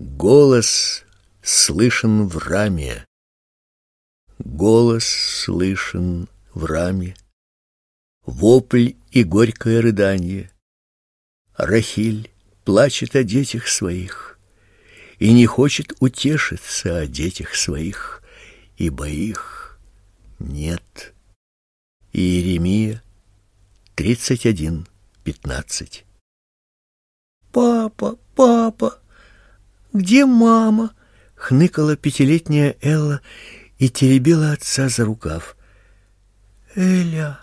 Голос слышен в раме. Голос слышен в раме. Вопль и горькое рыдание. Рахиль плачет о детях своих и не хочет утешиться о детях своих, ибо их нет. Иеремия 31:15. Папа, папа, где мама? хныкала пятилетняя Элла и теребила отца за рукав. Эля,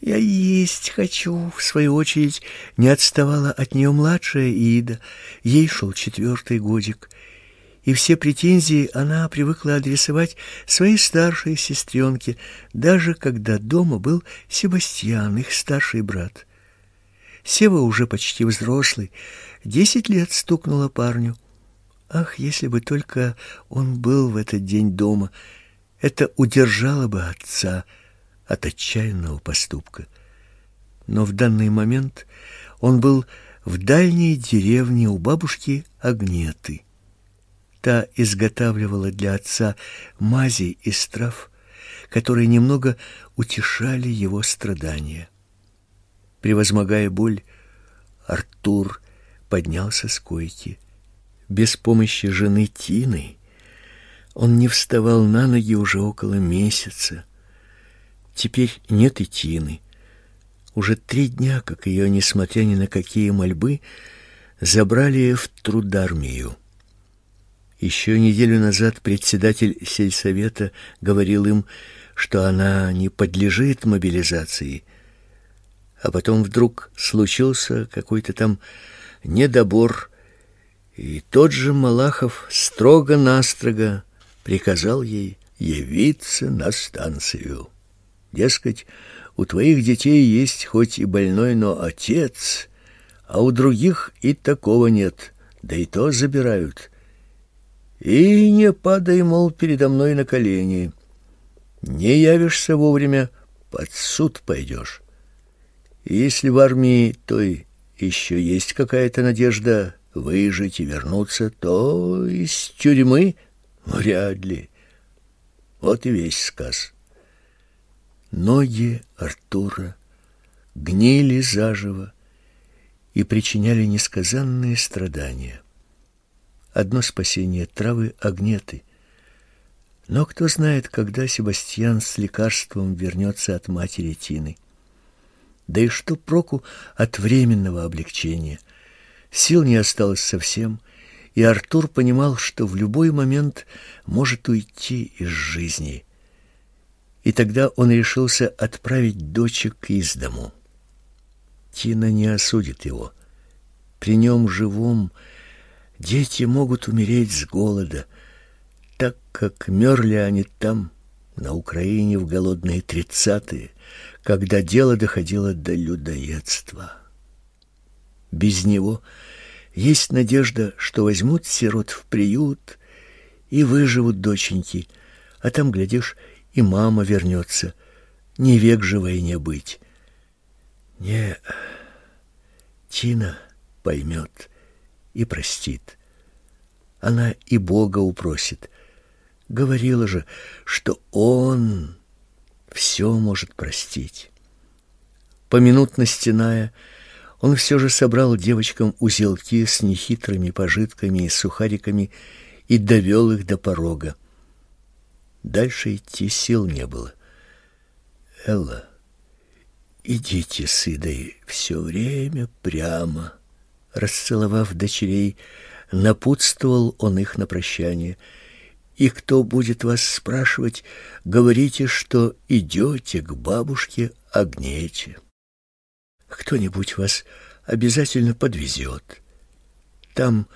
я есть хочу, в свою очередь, не отставала от нее младшая Ида. Ей шел четвертый годик. И все претензии она привыкла адресовать своей старшей сестренке, даже когда дома был Себастьян, их старший брат. Сева уже почти взрослый, десять лет стукнуло парню. Ах, если бы только он был в этот день дома, это удержало бы отца от отчаянного поступка. Но в данный момент он был в дальней деревне у бабушки Агнеты. Та изготавливала для отца мази из трав, которые немного утешали его страдания. Превозмогая боль, Артур поднялся с койки. Без помощи жены Тины он не вставал на ноги уже около месяца. Теперь нет и Тины. Уже три дня, как ее, несмотря ни на какие мольбы, забрали в трудармию. Еще неделю назад председатель сельсовета говорил им, что она не подлежит мобилизации. А потом вдруг случился какой-то там недобор и тот же Малахов строго-настрого приказал ей явиться на станцию. Дескать, у твоих детей есть хоть и больной, но отец, а у других и такого нет, да и то забирают. И не падай, мол, передо мной на колени. Не явишься вовремя, под суд пойдешь. И если в армии той еще есть какая-то надежда выжить и вернуться, то из тюрьмы вряд ли. Вот и весь сказ. Ноги Артура гнили заживо и причиняли несказанные страдания. Одно спасение травы огнеты. Но кто знает, когда Себастьян с лекарством вернется от матери Тины. Да и что проку от временного облегчения? Сил не осталось совсем, и Артур понимал, что в любой момент может уйти из жизни. И тогда он решился отправить дочек из дому. Тина не осудит его. При нем живом дети могут умереть с голода, так как мерли они там, на Украине в голодные тридцатые, когда дело доходило до людоедства. Без него есть надежда, что возьмут сирот в приют и выживут доченьки, а там, глядишь, и мама вернется. Не век же войне быть. Не, Тина поймет и простит. Она и Бога упросит. Говорила же, что Он все может простить. Поминутно стеная, он все же собрал девочкам узелки с нехитрыми пожитками и сухариками и довел их до порога. Дальше идти сил не было. Элла, идите с Идой все время прямо. Расцеловав дочерей, напутствовал он их на прощание. И кто будет вас спрашивать, говорите, что идете к бабушке Агнете кто-нибудь вас обязательно подвезет. Там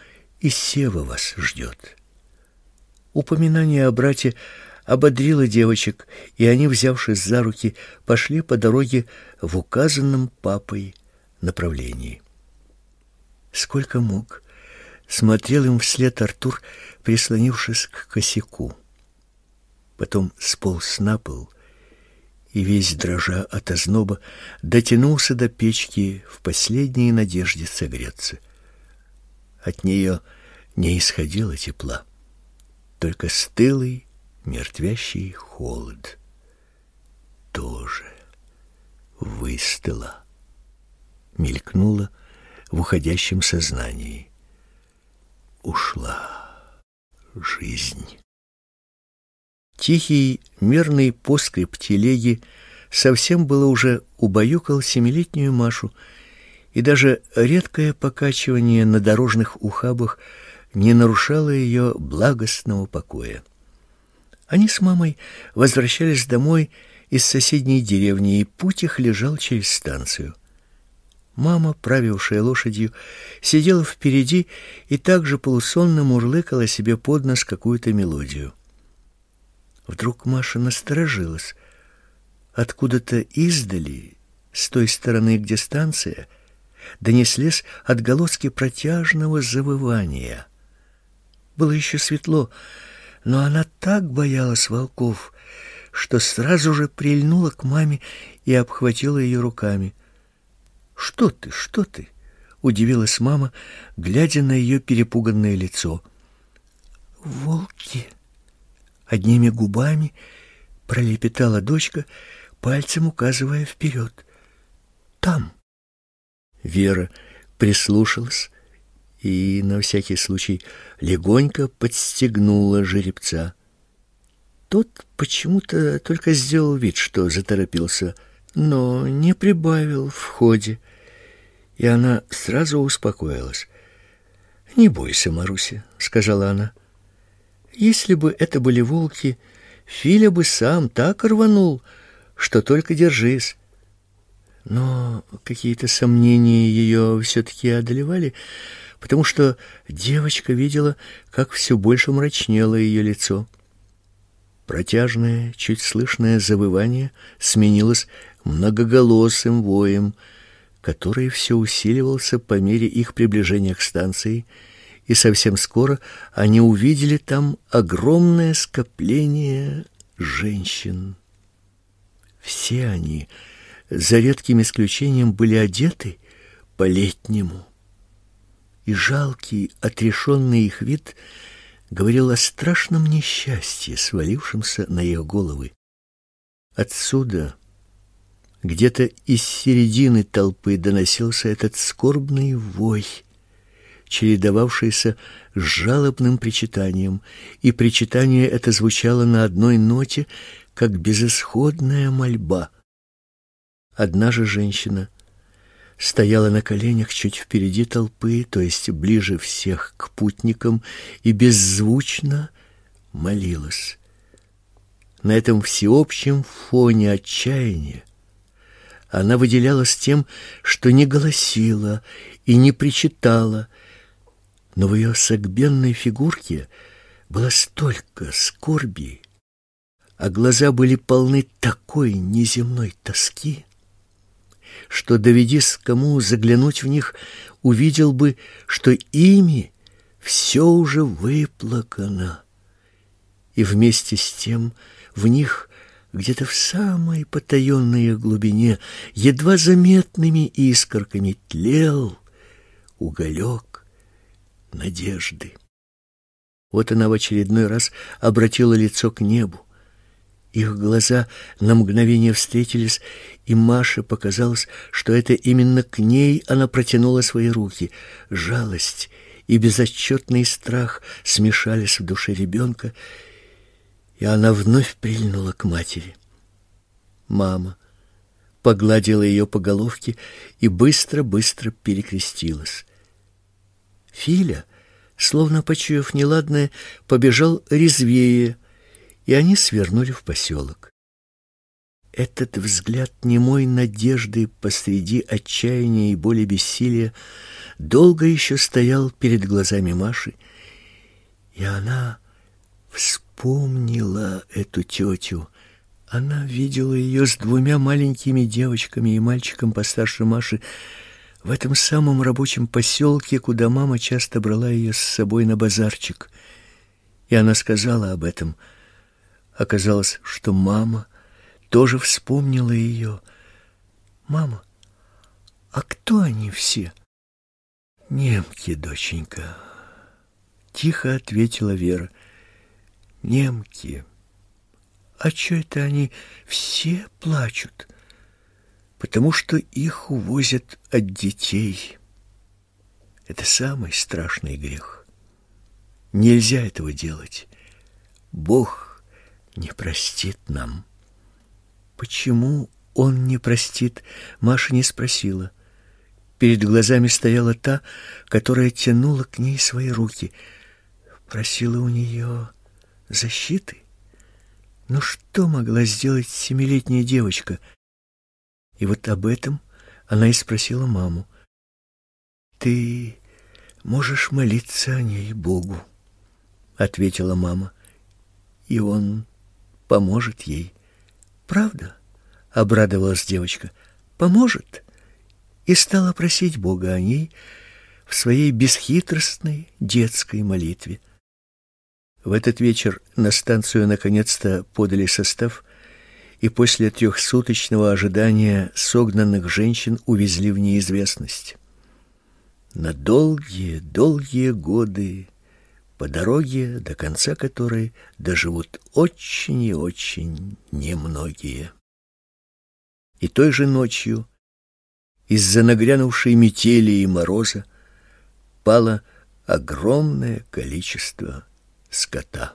и Сева вас ждет. Упоминание о брате ободрило девочек, и они, взявшись за руки, пошли по дороге в указанном папой направлении. Сколько мог, смотрел им вслед Артур, прислонившись к косяку. Потом сполз на пол и весь дрожа от озноба дотянулся до печки в последней надежде согреться. От нее не исходило тепла, только стылый, мертвящий холод. Тоже выстыла, мелькнула в уходящем сознании. Ушла жизнь. Тихий, мерный поскрип телеги совсем было уже убаюкал семилетнюю Машу, и даже редкое покачивание на дорожных ухабах не нарушало ее благостного покоя. Они с мамой возвращались домой из соседней деревни, и путь их лежал через станцию. Мама, правившая лошадью, сидела впереди и также полусонно мурлыкала себе под нос какую-то мелодию. Вдруг Маша насторожилась. Откуда-то издали, с той стороны, где станция, донеслись отголоски протяжного завывания. Было еще светло, но она так боялась волков, что сразу же прильнула к маме и обхватила ее руками. «Что ты, что ты?» — удивилась мама, глядя на ее перепуганное лицо. «Волки!» — одними губами пролепетала дочка, пальцем указывая вперед. «Там!» Вера прислушалась и, на всякий случай, легонько подстегнула жеребца. Тот почему-то только сделал вид, что заторопился, но не прибавил в ходе, и она сразу успокоилась. «Не бойся, Маруся», — сказала она. «Если бы это были волки, Филя бы сам так рванул, что только держись». Но какие-то сомнения ее все-таки одолевали, потому что девочка видела, как все больше мрачнело ее лицо. Протяжное, чуть слышное завывание сменилось многоголосым воем, который все усиливался по мере их приближения к станции, и совсем скоро они увидели там огромное скопление женщин. Все они, за редким исключением, были одеты по-летнему, и жалкий, отрешенный их вид — говорил о страшном несчастье, свалившемся на их головы. Отсюда, где-то из середины толпы доносился этот скорбный вой, чередовавшийся с жалобным причитанием, и причитание это звучало на одной ноте, как безысходная мольба. Одна же женщина — стояла на коленях чуть впереди толпы, то есть ближе всех к путникам, и беззвучно молилась. На этом всеобщем фоне отчаяния она выделялась тем, что не голосила и не причитала, но в ее согбенной фигурке было столько скорби, а глаза были полны такой неземной тоски, что, доведись кому заглянуть в них, увидел бы, что ими все уже выплакано. И вместе с тем в них где-то в самой потаенной глубине едва заметными искорками тлел уголек надежды. Вот она в очередной раз обратила лицо к небу. Их глаза на мгновение встретились, и Маше показалось, что это именно к ней она протянула свои руки. Жалость и безотчетный страх смешались в душе ребенка, и она вновь прильнула к матери. Мама погладила ее по головке и быстро-быстро перекрестилась. Филя, словно почуяв неладное, побежал резвее, и они свернули в поселок. Этот взгляд немой надежды посреди отчаяния и боли бессилия долго еще стоял перед глазами Маши, и она вспомнила эту тетю. Она видела ее с двумя маленькими девочками и мальчиком постарше Маши в этом самом рабочем поселке, куда мама часто брала ее с собой на базарчик. И она сказала об этом – Оказалось, что мама тоже вспомнила ее. «Мама, а кто они все?» «Немки, доченька», — тихо ответила Вера. Немки. А что это они все плачут? Потому что их увозят от детей. Это самый страшный грех. Нельзя этого делать. Бог не простит нам. Почему он не простит? Маша не спросила. Перед глазами стояла та, которая тянула к ней свои руки, просила у нее защиты. Но что могла сделать семилетняя девочка? И вот об этом она и спросила маму. Ты можешь молиться о ней Богу, ответила мама. И он поможет ей. Правда? обрадовалась девочка. Поможет? И стала просить Бога о ней в своей бесхитростной детской молитве. В этот вечер на станцию наконец-то подали состав, и после трехсуточного ожидания согнанных женщин увезли в неизвестность. На долгие, долгие годы по дороге, до конца которой доживут очень и очень немногие. И той же ночью из-за нагрянувшей метели и мороза пало огромное количество скота.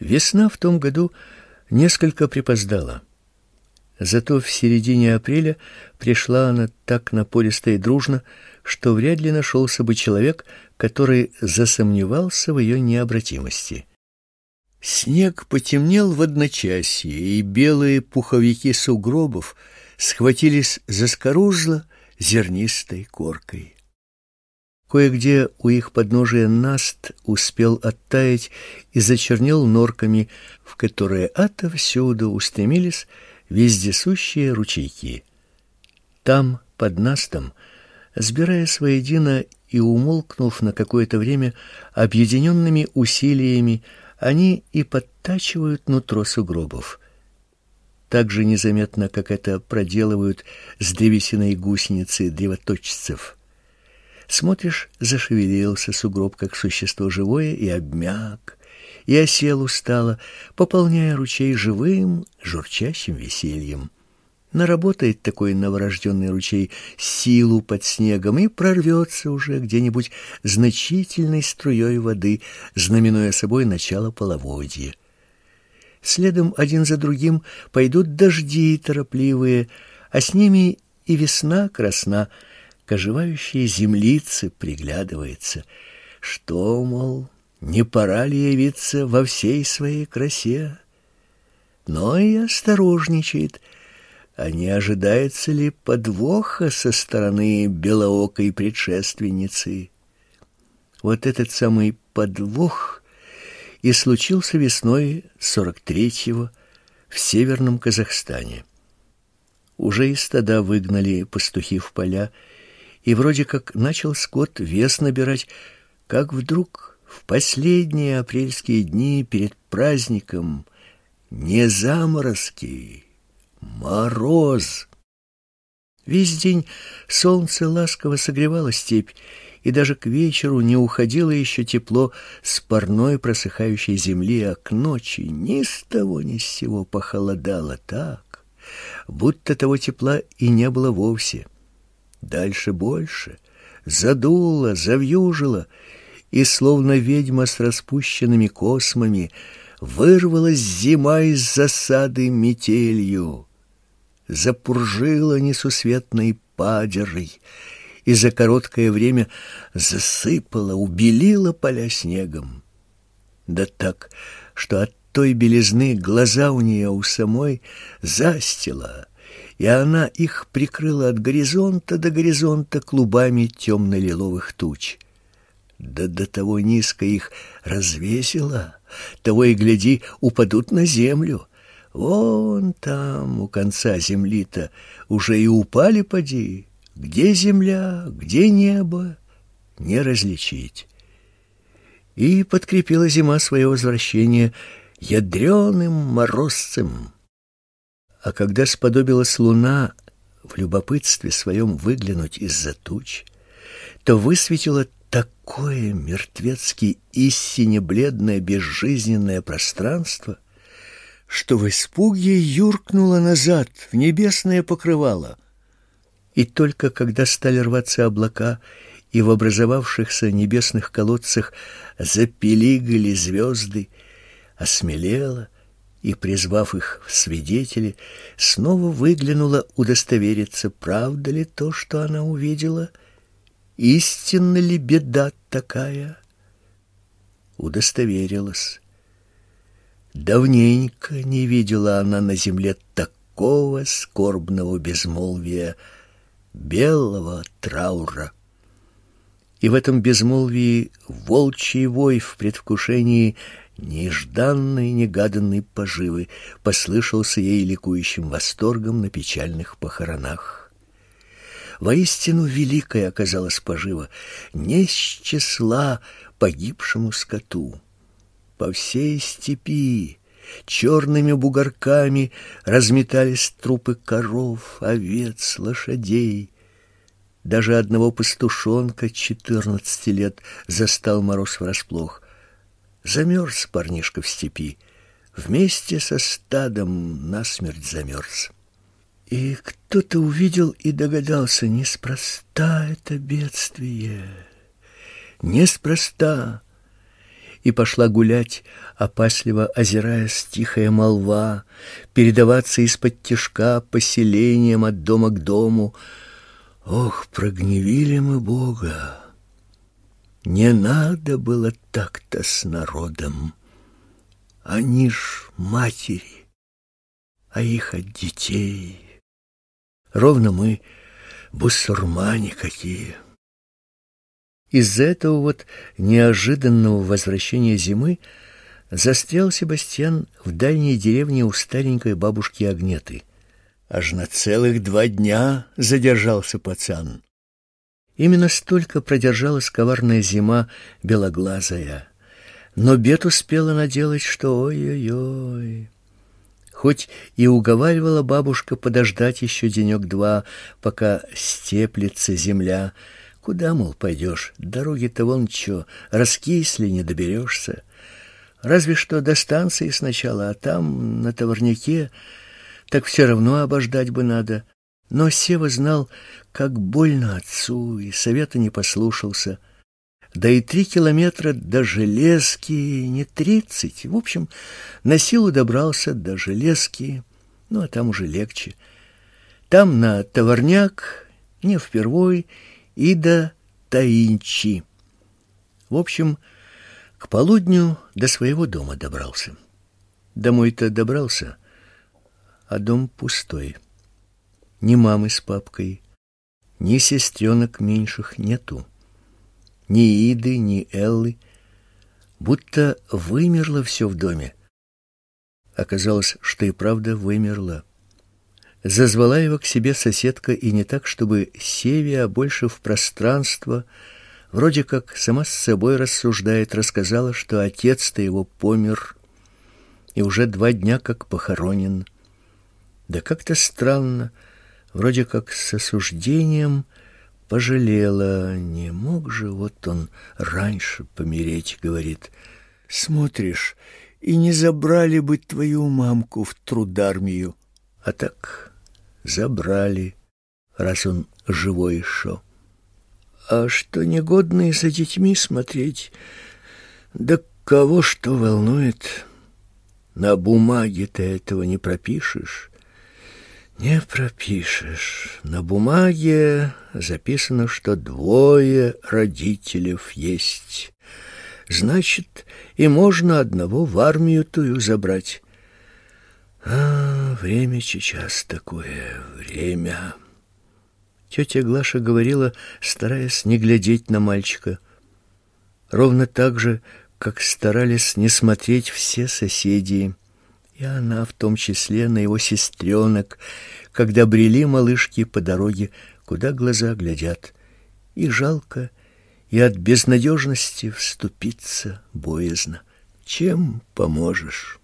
Весна в том году несколько припоздала. Зато в середине апреля пришла она так напористо и дружно, что вряд ли нашелся бы человек, который засомневался в ее необратимости. Снег потемнел в одночасье, и белые пуховики сугробов схватились за скорузло зернистой коркой. Кое-где у их подножия наст успел оттаять и зачернел норками, в которые отовсюду устремились вездесущие ручейки. Там, под настом, сбираясь воедино и умолкнув на какое-то время, объединенными усилиями они и подтачивают нутро сугробов. Так же незаметно, как это проделывают с древесиной гусеницы древоточцев. Смотришь, зашевелился сугроб, как существо живое, и обмяк, и осел устало, пополняя ручей живым, журчащим весельем. Наработает такой новорожденный ручей силу под снегом и прорвется уже где-нибудь значительной струей воды, знаменуя собой начало половодья. Следом один за другим пойдут дожди торопливые, а с ними и весна красна, к оживающей землице приглядывается. Что, мол, не пора ли явиться во всей своей красе? Но и осторожничает, а не ожидается ли подвоха со стороны белоокой предшественницы? Вот этот самый подвох и случился весной 43-го в северном Казахстане. Уже из стада выгнали пастухи в поля, и вроде как начал скот вес набирать, как вдруг в последние апрельские дни перед праздником не заморозки, мороз. Весь день солнце ласково согревало степь, и даже к вечеру не уходило еще тепло с парной просыхающей земли, а к ночи ни с того ни с сего похолодало так, будто того тепла и не было вовсе. Дальше больше. Задуло, завьюжило, и, словно ведьма с распущенными космами, вырвалась зима из засады метелью. Запуржила несусветной падерой, и за короткое время засыпала, убелила поля снегом. Да так, что от той белизны глаза у нее у самой застила, и она их прикрыла от горизонта до горизонта клубами темно-лиловых туч. Да до того низко их развесила, того и гляди, упадут на землю. Вон там, у конца земли-то, уже и упали поди. Где земля, где небо, не различить. И подкрепила зима свое возвращение ядреным морозцем. А когда сподобилась луна в любопытстве своем выглянуть из-за туч, то высветила такое мертвецки истине бледное безжизненное пространство, что в испуге юркнула назад в небесное покрывало. И только когда стали рваться облака, и в образовавшихся небесных колодцах запелигали звезды, осмелела и, призвав их в свидетели, снова выглянула удостовериться, правда ли то, что она увидела, истинна ли беда такая. Удостоверилась. Давненько не видела она на земле такого скорбного безмолвия, белого траура. И в этом безмолвии волчий вой в предвкушении нежданной, негаданной поживы послышался ей ликующим восторгом на печальных похоронах. Воистину великая оказалась пожива, не с числа погибшему скоту. По всей степи черными бугорками разметались трупы коров, овец, лошадей. Даже одного пастушонка четырнадцати лет застал мороз врасплох. Замерз парнишка в степи, вместе со стадом насмерть замерз. И кто-то увидел и догадался, неспроста это бедствие, неспроста. И пошла гулять, опасливо озираясь тихая молва, передаваться из-под тишка поселением от дома к дому. Ох, прогневили мы Бога! Не надо было так-то с народом. Они ж матери, а их от детей. Ровно мы бусурмане какие. Из-за этого вот неожиданного возвращения зимы застрял Себастьян в дальней деревне у старенькой бабушки Агнеты. Аж на целых два дня задержался пацан. Именно столько продержалась коварная зима белоглазая. Но бед успела наделать, что ой-ой-ой. Хоть и уговаривала бабушка подождать еще денек-два, пока степлется земля, куда, мол, пойдешь, дороги-то вон чё, раскисли, не доберешься. Разве что до станции сначала, а там, на товарняке, так все равно обождать бы надо. Но Сева знал, как больно отцу, и совета не послушался. Да и три километра до железки, не тридцать. В общем, на силу добрался до железки, ну, а там уже легче. Там на товарняк, не впервой, и до Таинчи. В общем, к полудню до своего дома добрался. Домой-то добрался, а дом пустой ни мамы с папкой, ни сестренок меньших нету, ни Иды, ни Эллы, будто вымерло все в доме. Оказалось, что и правда вымерло. Зазвала его к себе соседка, и не так, чтобы Севия, а больше в пространство, вроде как сама с собой рассуждает, рассказала, что отец-то его помер, и уже два дня как похоронен. Да как-то странно, вроде как с осуждением пожалела. Не мог же вот он раньше помереть, говорит. Смотришь, и не забрали бы твою мамку в трудармию. А так забрали, раз он живой еще. А что негодные за детьми смотреть? Да кого что волнует? На бумаге-то этого не пропишешь. Не пропишешь. На бумаге записано, что двое родителей есть. Значит, и можно одного в армию тую забрать. А, время сейчас такое, время. Тетя Глаша говорила, стараясь не глядеть на мальчика. Ровно так же, как старались не смотреть все соседи и она в том числе на его сестренок, когда брели малышки по дороге, куда глаза глядят. И жалко, и от безнадежности вступиться боязно. Чем поможешь?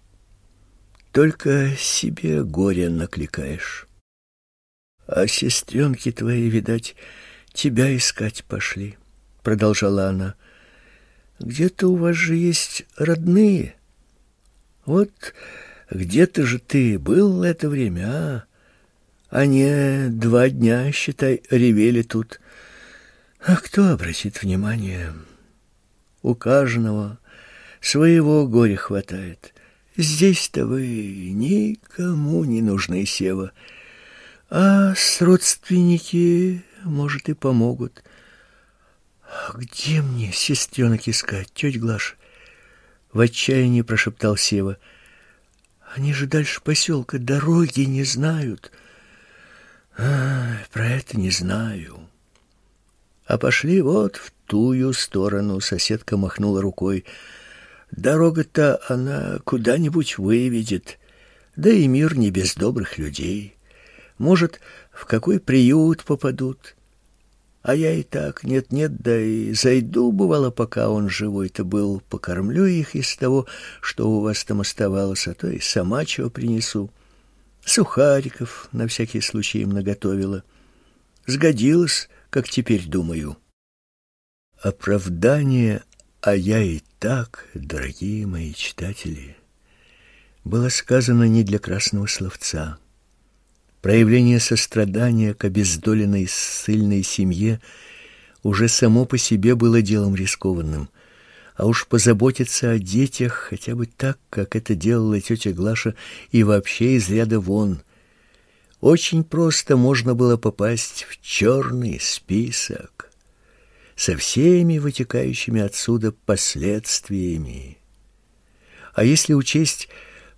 Только себе горе накликаешь. А сестренки твои, видать, тебя искать пошли. продолжала она. Где-то у вас же есть родные. Вот где-то же ты был это время, а? Они два дня, считай, ревели тут. А кто обратит внимание? У каждого своего горя хватает. Здесь-то вы никому не нужны, Сева. А с родственники, может, и помогут. А где мне сестренок искать, тетя Глаша? В отчаянии прошептал Сева. Они же дальше поселка дороги не знают. А, про это не знаю. А пошли вот в тую сторону, соседка махнула рукой. Дорога-то она куда-нибудь выведет. Да и мир не без добрых людей. Может, в какой приют попадут. А я и так нет-нет, да и зайду, бывало, пока он живой-то был, покормлю их из того, что у вас там оставалось, а то и сама чего принесу. Сухариков на всякий случай им наготовила. Сгодилось, как теперь думаю. Оправдание «а я и так», дорогие мои читатели, было сказано не для красного словца. Проявление сострадания к обездоленной ссыльной семье уже само по себе было делом рискованным. А уж позаботиться о детях хотя бы так, как это делала тетя Глаша, и вообще из ряда вон. Очень просто можно было попасть в черный список со всеми вытекающими отсюда последствиями. А если учесть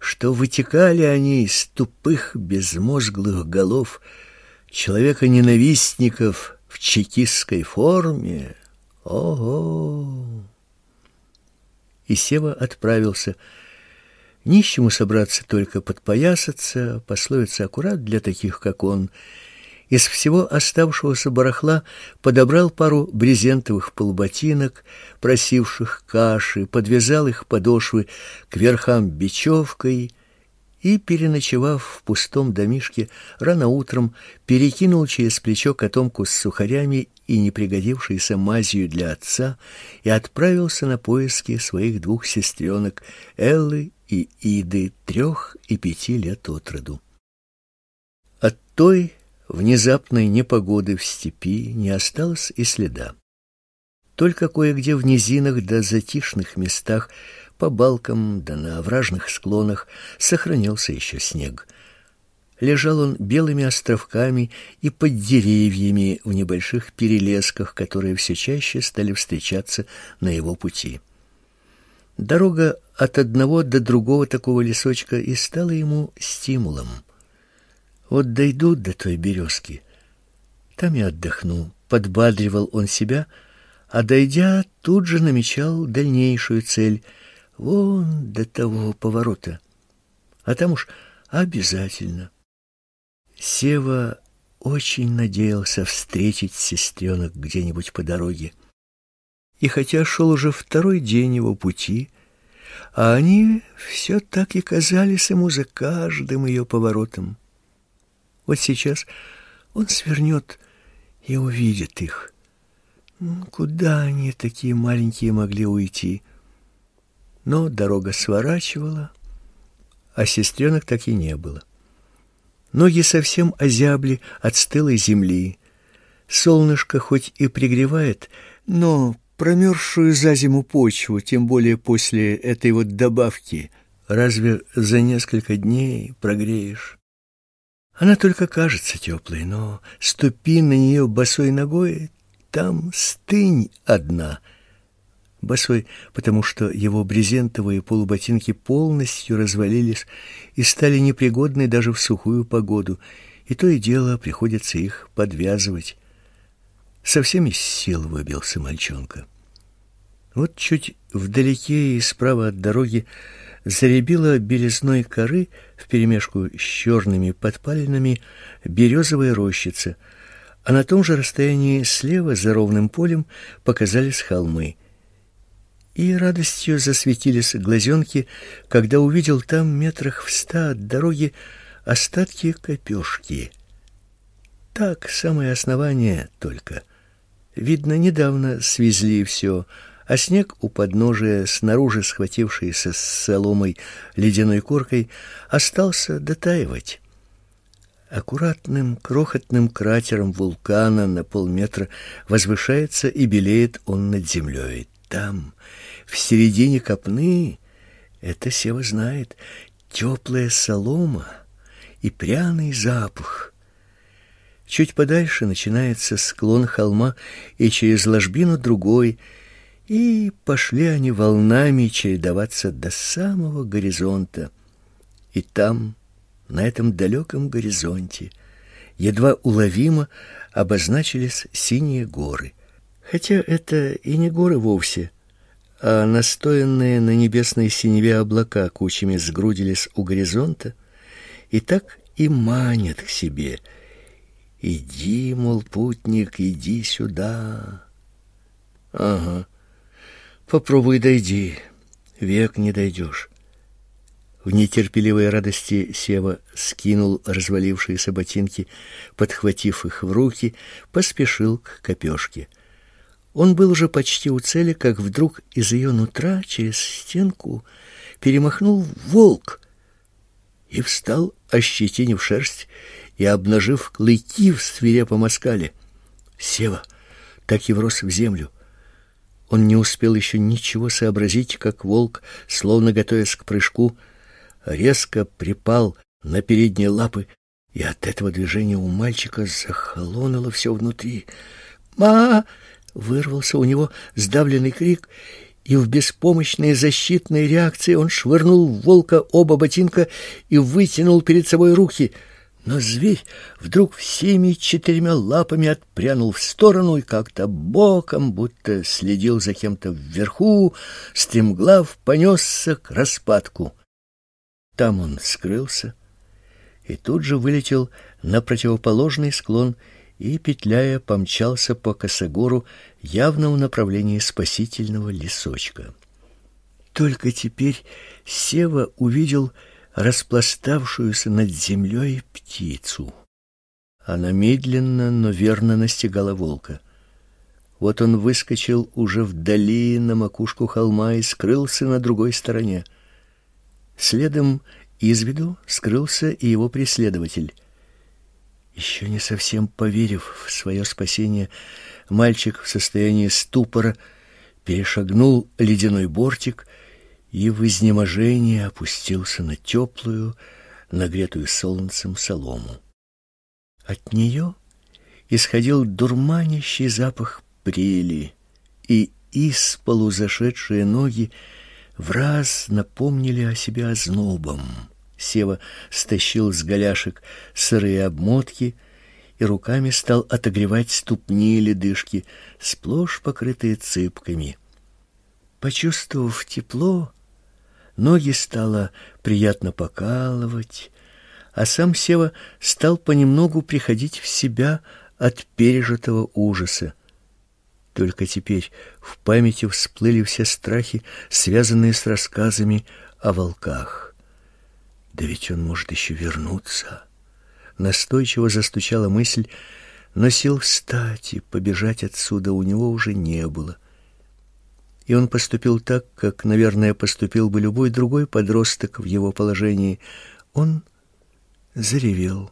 что вытекали они из тупых безмозглых голов человека-ненавистников в чекистской форме. Ого! И Сева отправился. Нищему собраться только подпоясаться, пословица аккурат для таких, как он — из всего оставшегося барахла подобрал пару брезентовых полботинок, просивших каши, подвязал их подошвы к верхам бечевкой и, переночевав в пустом домишке, рано утром перекинул через плечо котомку с сухарями и непригодившейся мазью для отца и отправился на поиски своих двух сестренок Эллы и Иды, трех и пяти лет от роду. От той внезапной непогоды в степи не осталось и следа. Только кое-где в низинах да затишных местах, по балкам да на овражных склонах сохранился еще снег. Лежал он белыми островками и под деревьями в небольших перелесках, которые все чаще стали встречаться на его пути. Дорога от одного до другого такого лесочка и стала ему стимулом — вот дойду до той березки, там и отдохну, подбадривал он себя, а дойдя, тут же намечал дальнейшую цель, вон до того поворота. А там уж обязательно. Сева очень надеялся встретить сестренок где-нибудь по дороге. И хотя шел уже второй день его пути, а они все так и казались ему за каждым ее поворотом. Вот сейчас он свернет и увидит их. Куда они такие маленькие могли уйти? Но дорога сворачивала, а сестренок так и не было. Ноги совсем озябли от стылой земли. Солнышко хоть и пригревает, но промерзшую за зиму почву, тем более после этой вот добавки, разве за несколько дней прогреешь? Она только кажется теплой, но ступи на нее босой ногой, там стынь одна. Босой, потому что его брезентовые полуботинки полностью развалились и стали непригодны даже в сухую погоду, и то и дело приходится их подвязывать. Совсем из сил выбился мальчонка. Вот чуть вдалеке и справа от дороги заребила белизной коры вперемешку с черными подпалинами березовая рощица, а на том же расстоянии слева за ровным полем показались холмы. И радостью засветились глазенки, когда увидел там метрах в ста от дороги остатки копешки. Так, самое основание только. Видно, недавно свезли все, а снег у подножия, снаружи схватившийся с соломой ледяной коркой, остался дотаивать. Аккуратным крохотным кратером вулкана на полметра возвышается и белеет он над землей. Там, в середине копны, это Сева знает, теплая солома и пряный запах. Чуть подальше начинается склон холма, и через ложбину другой, и пошли они волнами чередоваться до самого горизонта. И там, на этом далеком горизонте, едва уловимо обозначились синие горы. Хотя это и не горы вовсе, а настоянные на небесной синеве облака кучами сгрудились у горизонта и так и манят к себе. Иди, мол, путник, иди сюда. Ага. Попробуй дойди, век не дойдешь. В нетерпеливой радости Сева скинул развалившиеся ботинки, подхватив их в руки, поспешил к копешке. Он был уже почти у цели, как вдруг из ее нутра через стенку перемахнул волк и встал, ощетинив шерсть и обнажив клыки в свирепом оскале. Сева так и врос в землю. Он не успел еще ничего сообразить, как волк, словно готовясь к прыжку, резко припал на передние лапы, и от этого движения у мальчика захолонуло все внутри. «Ма!» — вырвался у него сдавленный крик, и в беспомощной защитной реакции он швырнул в волка оба ботинка и вытянул перед собой руки — но зверь вдруг всеми четырьмя лапами отпрянул в сторону и как-то боком, будто следил за кем-то вверху, стремглав понесся к распадку. Там он скрылся и тут же вылетел на противоположный склон и, петляя, помчался по косогору явно в направлении спасительного лесочка. Только теперь Сева увидел распластавшуюся над землей птицу. Она медленно, но верно настигала волка. Вот он выскочил уже вдали на макушку холма и скрылся на другой стороне. Следом из виду скрылся и его преследователь. Еще не совсем поверив в свое спасение, мальчик в состоянии ступора перешагнул ледяной бортик и в изнеможении опустился на теплую, нагретую солнцем солому. От нее исходил дурманящий запах прели, и из полу ноги в раз напомнили о себе ознобом. Сева стащил с голяшек сырые обмотки и руками стал отогревать ступни и ледышки, сплошь покрытые цыпками. Почувствовав тепло, Ноги стало приятно покалывать, а сам Сева стал понемногу приходить в себя от пережитого ужаса. Только теперь в памяти всплыли все страхи, связанные с рассказами о волках. Да ведь он может еще вернуться. Настойчиво застучала мысль, но сил встать и побежать отсюда у него уже не было и он поступил так, как, наверное, поступил бы любой другой подросток в его положении. Он заревел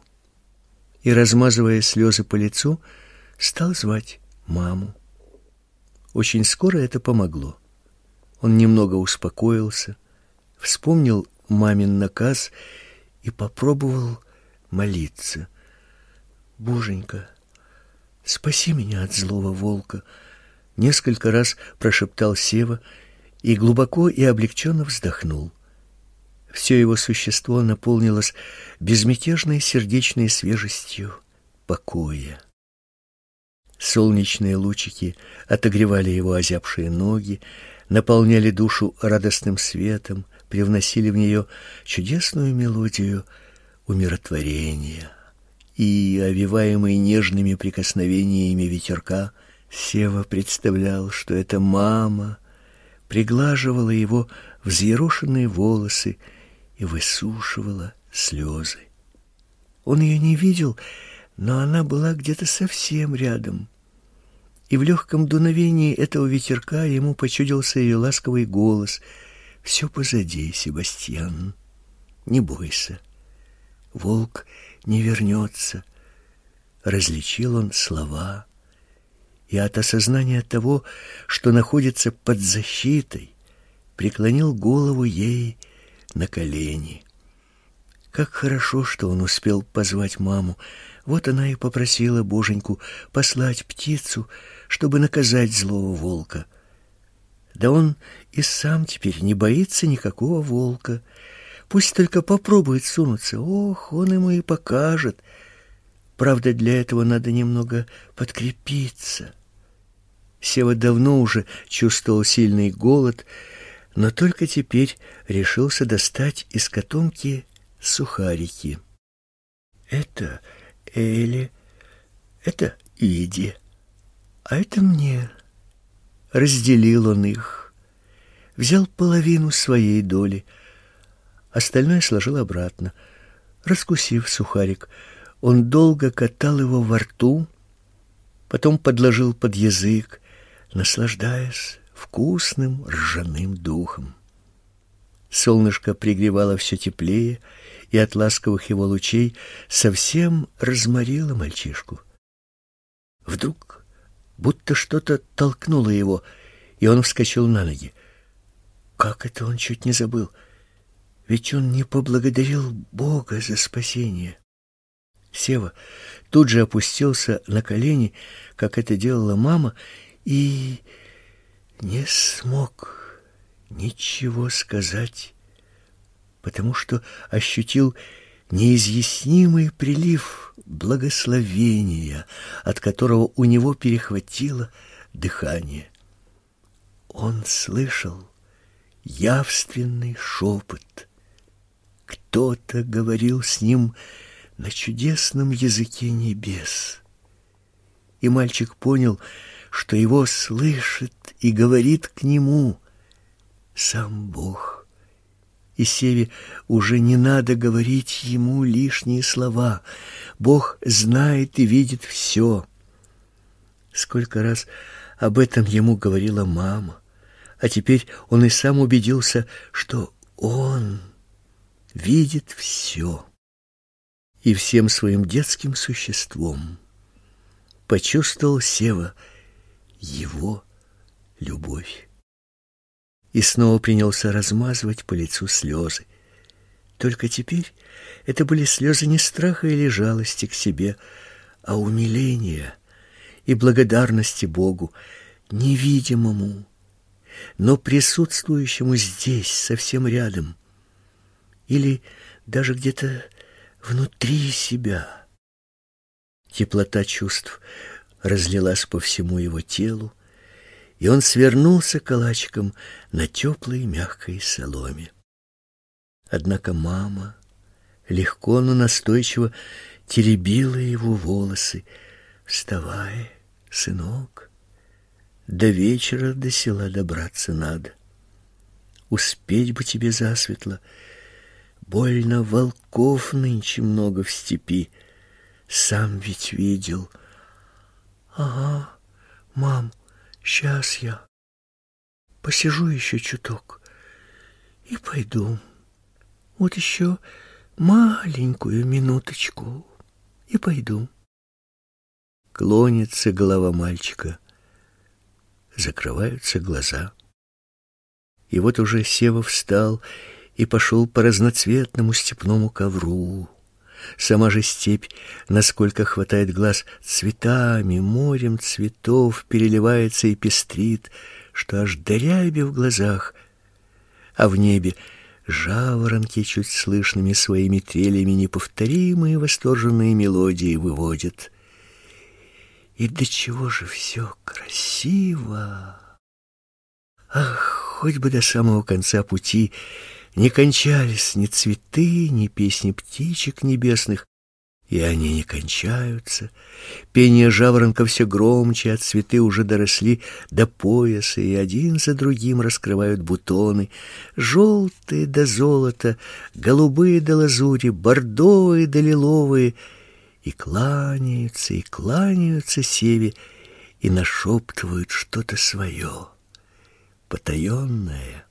и, размазывая слезы по лицу, стал звать маму. Очень скоро это помогло. Он немного успокоился, вспомнил мамин наказ и попробовал молиться. «Боженька, спаси меня от злого волка!» Несколько раз прошептал Сева и глубоко и облегченно вздохнул. Все его существо наполнилось безмятежной сердечной свежестью покоя. Солнечные лучики отогревали его озябшие ноги, наполняли душу радостным светом, привносили в нее чудесную мелодию умиротворения. И, овиваемый нежными прикосновениями ветерка, Сева представлял, что эта мама приглаживала его взъерошенные волосы и высушивала слезы. Он ее не видел, но она была где-то совсем рядом. и в легком дуновении этого ветерка ему почудился ее ласковый голос. «Все позади, Себастьян, не бойся, волк не вернется». Различил он слова, и от осознания того, что находится под защитой, преклонил голову ей на колени. Как хорошо, что он успел позвать маму. Вот она и попросила боженьку послать птицу, чтобы наказать злого волка. Да он и сам теперь не боится никакого волка. Пусть только попробует сунуться. Ох, он ему и покажет. Правда, для этого надо немного подкрепиться. Сева давно уже чувствовал сильный голод, но только теперь решился достать из котомки сухарики. Это Эле, это Иди, а это мне. Разделил он их, взял половину своей доли, остальное сложил обратно. Раскусив сухарик, он долго катал его во рту, потом подложил под язык, наслаждаясь вкусным ржаным духом. Солнышко пригревало все теплее, и от ласковых его лучей совсем разморило мальчишку. Вдруг будто что-то толкнуло его, и он вскочил на ноги. Как это он чуть не забыл? Ведь он не поблагодарил Бога за спасение. Сева тут же опустился на колени, как это делала мама, и не смог ничего сказать, потому что ощутил неизъяснимый прилив благословения, от которого у него перехватило дыхание. Он слышал явственный шепот. Кто-то говорил с ним на чудесном языке небес. И мальчик понял, что его слышит и говорит к нему сам Бог. И Севе уже не надо говорить ему лишние слова. Бог знает и видит все. Сколько раз об этом ему говорила мама, а теперь он и сам убедился, что он видит все. И всем своим детским существом почувствовал Сева — его любовь. И снова принялся размазывать по лицу слезы. Только теперь это были слезы не страха или жалости к себе, а умиления и благодарности Богу, невидимому, но присутствующему здесь, совсем рядом, или даже где-то внутри себя. Теплота чувств разлилась по всему его телу, и он свернулся калачиком на теплой мягкой соломе. Однако мама легко, но настойчиво теребила его волосы. «Вставай, сынок, до вечера до села добраться надо. Успеть бы тебе засветло. Больно волков нынче много в степи. Сам ведь видел — Ага, мам, сейчас я посижу еще чуток и пойду. Вот еще маленькую минуточку и пойду. Клонится голова мальчика, закрываются глаза. И вот уже Сева встал и пошел по разноцветному степному ковру, Сама же степь, насколько хватает глаз, цветами, морем цветов переливается и пестрит, что аж дыряби в глазах. А в небе жаворонки чуть слышными своими трелями неповторимые восторженные мелодии выводят. И до чего же все красиво! Ах, хоть бы до самого конца пути не кончались ни цветы, ни песни птичек небесных, и они не кончаются. Пение жаворонка все громче, а цветы уже доросли до пояса, и один за другим раскрывают бутоны, желтые до золота, голубые до лазури, бордовые до лиловые, и кланяются, и кланяются севе, и нашептывают что-то свое, потаенное.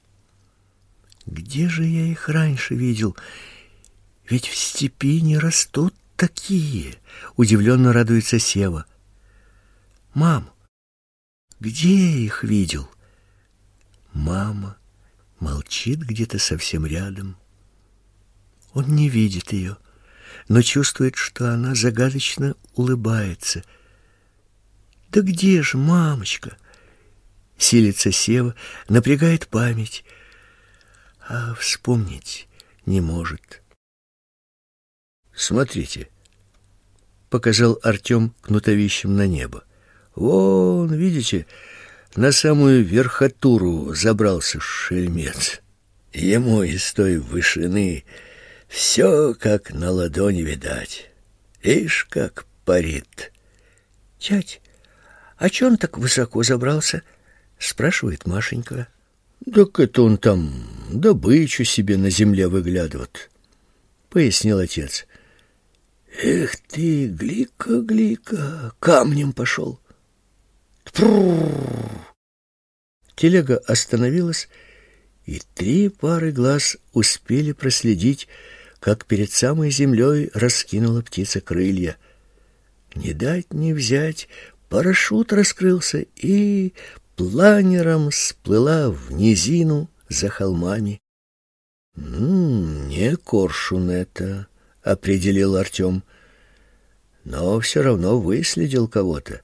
Где же я их раньше видел? Ведь в степи не растут такие, удивленно радуется Сева. Мам, где я их видел? Мама молчит где-то совсем рядом. Он не видит ее, но чувствует, что она загадочно улыбается. Да где же, мамочка? Силится Сева, напрягает память, а вспомнить не может. Смотрите, показал Артем кнутовищем на небо. Вон, видите, на самую верхотуру забрался шельмец. Ему из той вышины все как на ладони видать. Ишь, как парит. Тять, а че он так высоко забрался? Спрашивает Машенька. Так это он там добычу себе на земле выглядывает, пояснил отец. Эх ты, Глика, Глика, камнем пошел. Телега остановилась, и три пары глаз успели проследить, как перед самой землей раскинула птица крылья. Не дать не взять, парашют раскрылся и планером сплыла в низину за холмами. «М не коршун это», — определил Артем, но все равно выследил кого-то.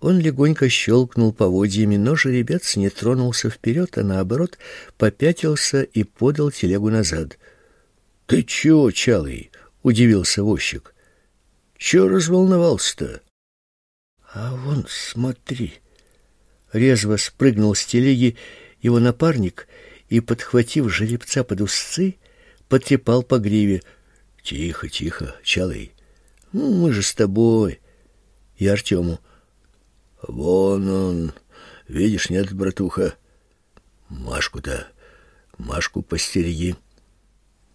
Он легонько щелкнул поводьями, но жеребец не тронулся вперед, а наоборот попятился и подал телегу назад. — Ты чего, Чалый? — удивился возчик. — Чего разволновался-то? — А вон, смотри. Резво спрыгнул с телеги его напарник и, подхватив жеребца под узцы, потрепал по гриве. — Тихо, тихо, Чалый. Ну, мы же с тобой. И Артему. Вон он, видишь, нет, братуха. Машку-то, Машку постереги.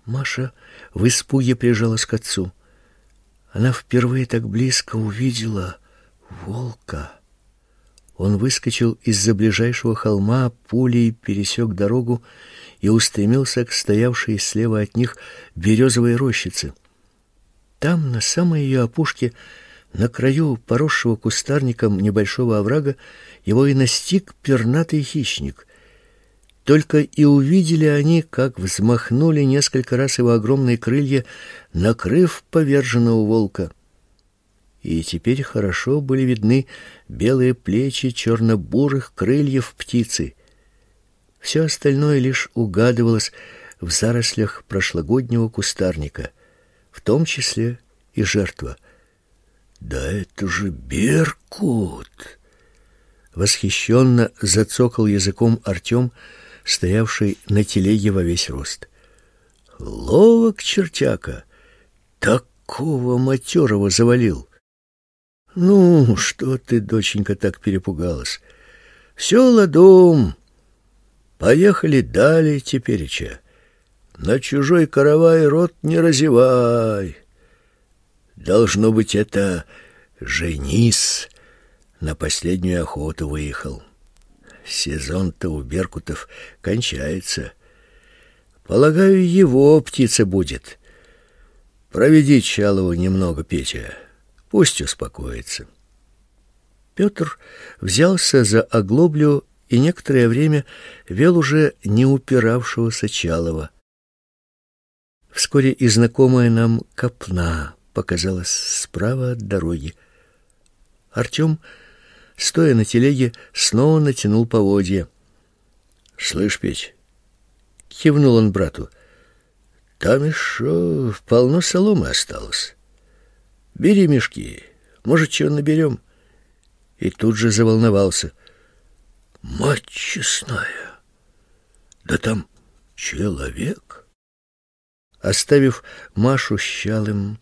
Маша в испуге прижалась к отцу. Она впервые так близко увидела волка. Он выскочил из-за ближайшего холма, пулей пересек дорогу и устремился к стоявшей слева от них березовой рощице. Там, на самой ее опушке, на краю поросшего кустарником небольшого оврага его и настиг пернатый хищник. Только и увидели они, как взмахнули несколько раз его огромные крылья, накрыв поверженного волка. И теперь хорошо были видны белые плечи черно-бурых крыльев птицы. Все остальное лишь угадывалось в зарослях прошлогоднего кустарника, в том числе и жертва — да это же Беркут! Восхищенно зацокал языком Артем, стоявший на телеге во весь рост. Ловок чертяка! Такого матерого завалил! Ну, что ты, доченька, так перепугалась? Все ладом. Поехали далее тепереча. На чужой каравай рот не разевай. Должно быть, это Женис на последнюю охоту выехал. Сезон-то у беркутов кончается. Полагаю, его птица будет. Проведи Чалову немного, Петя. Пусть успокоится. Петр взялся за оглоблю и некоторое время вел уже не упиравшегося Чалова. Вскоре и знакомая нам копна показалась справа от дороги. Артем, стоя на телеге, снова натянул поводья. «Слышь, Петь!» — кивнул он брату. «Там еще полно соломы осталось. Бери мешки, может, чего наберем?» И тут же заволновался. «Мать честная! Да там человек!» Оставив Машу с Щалым,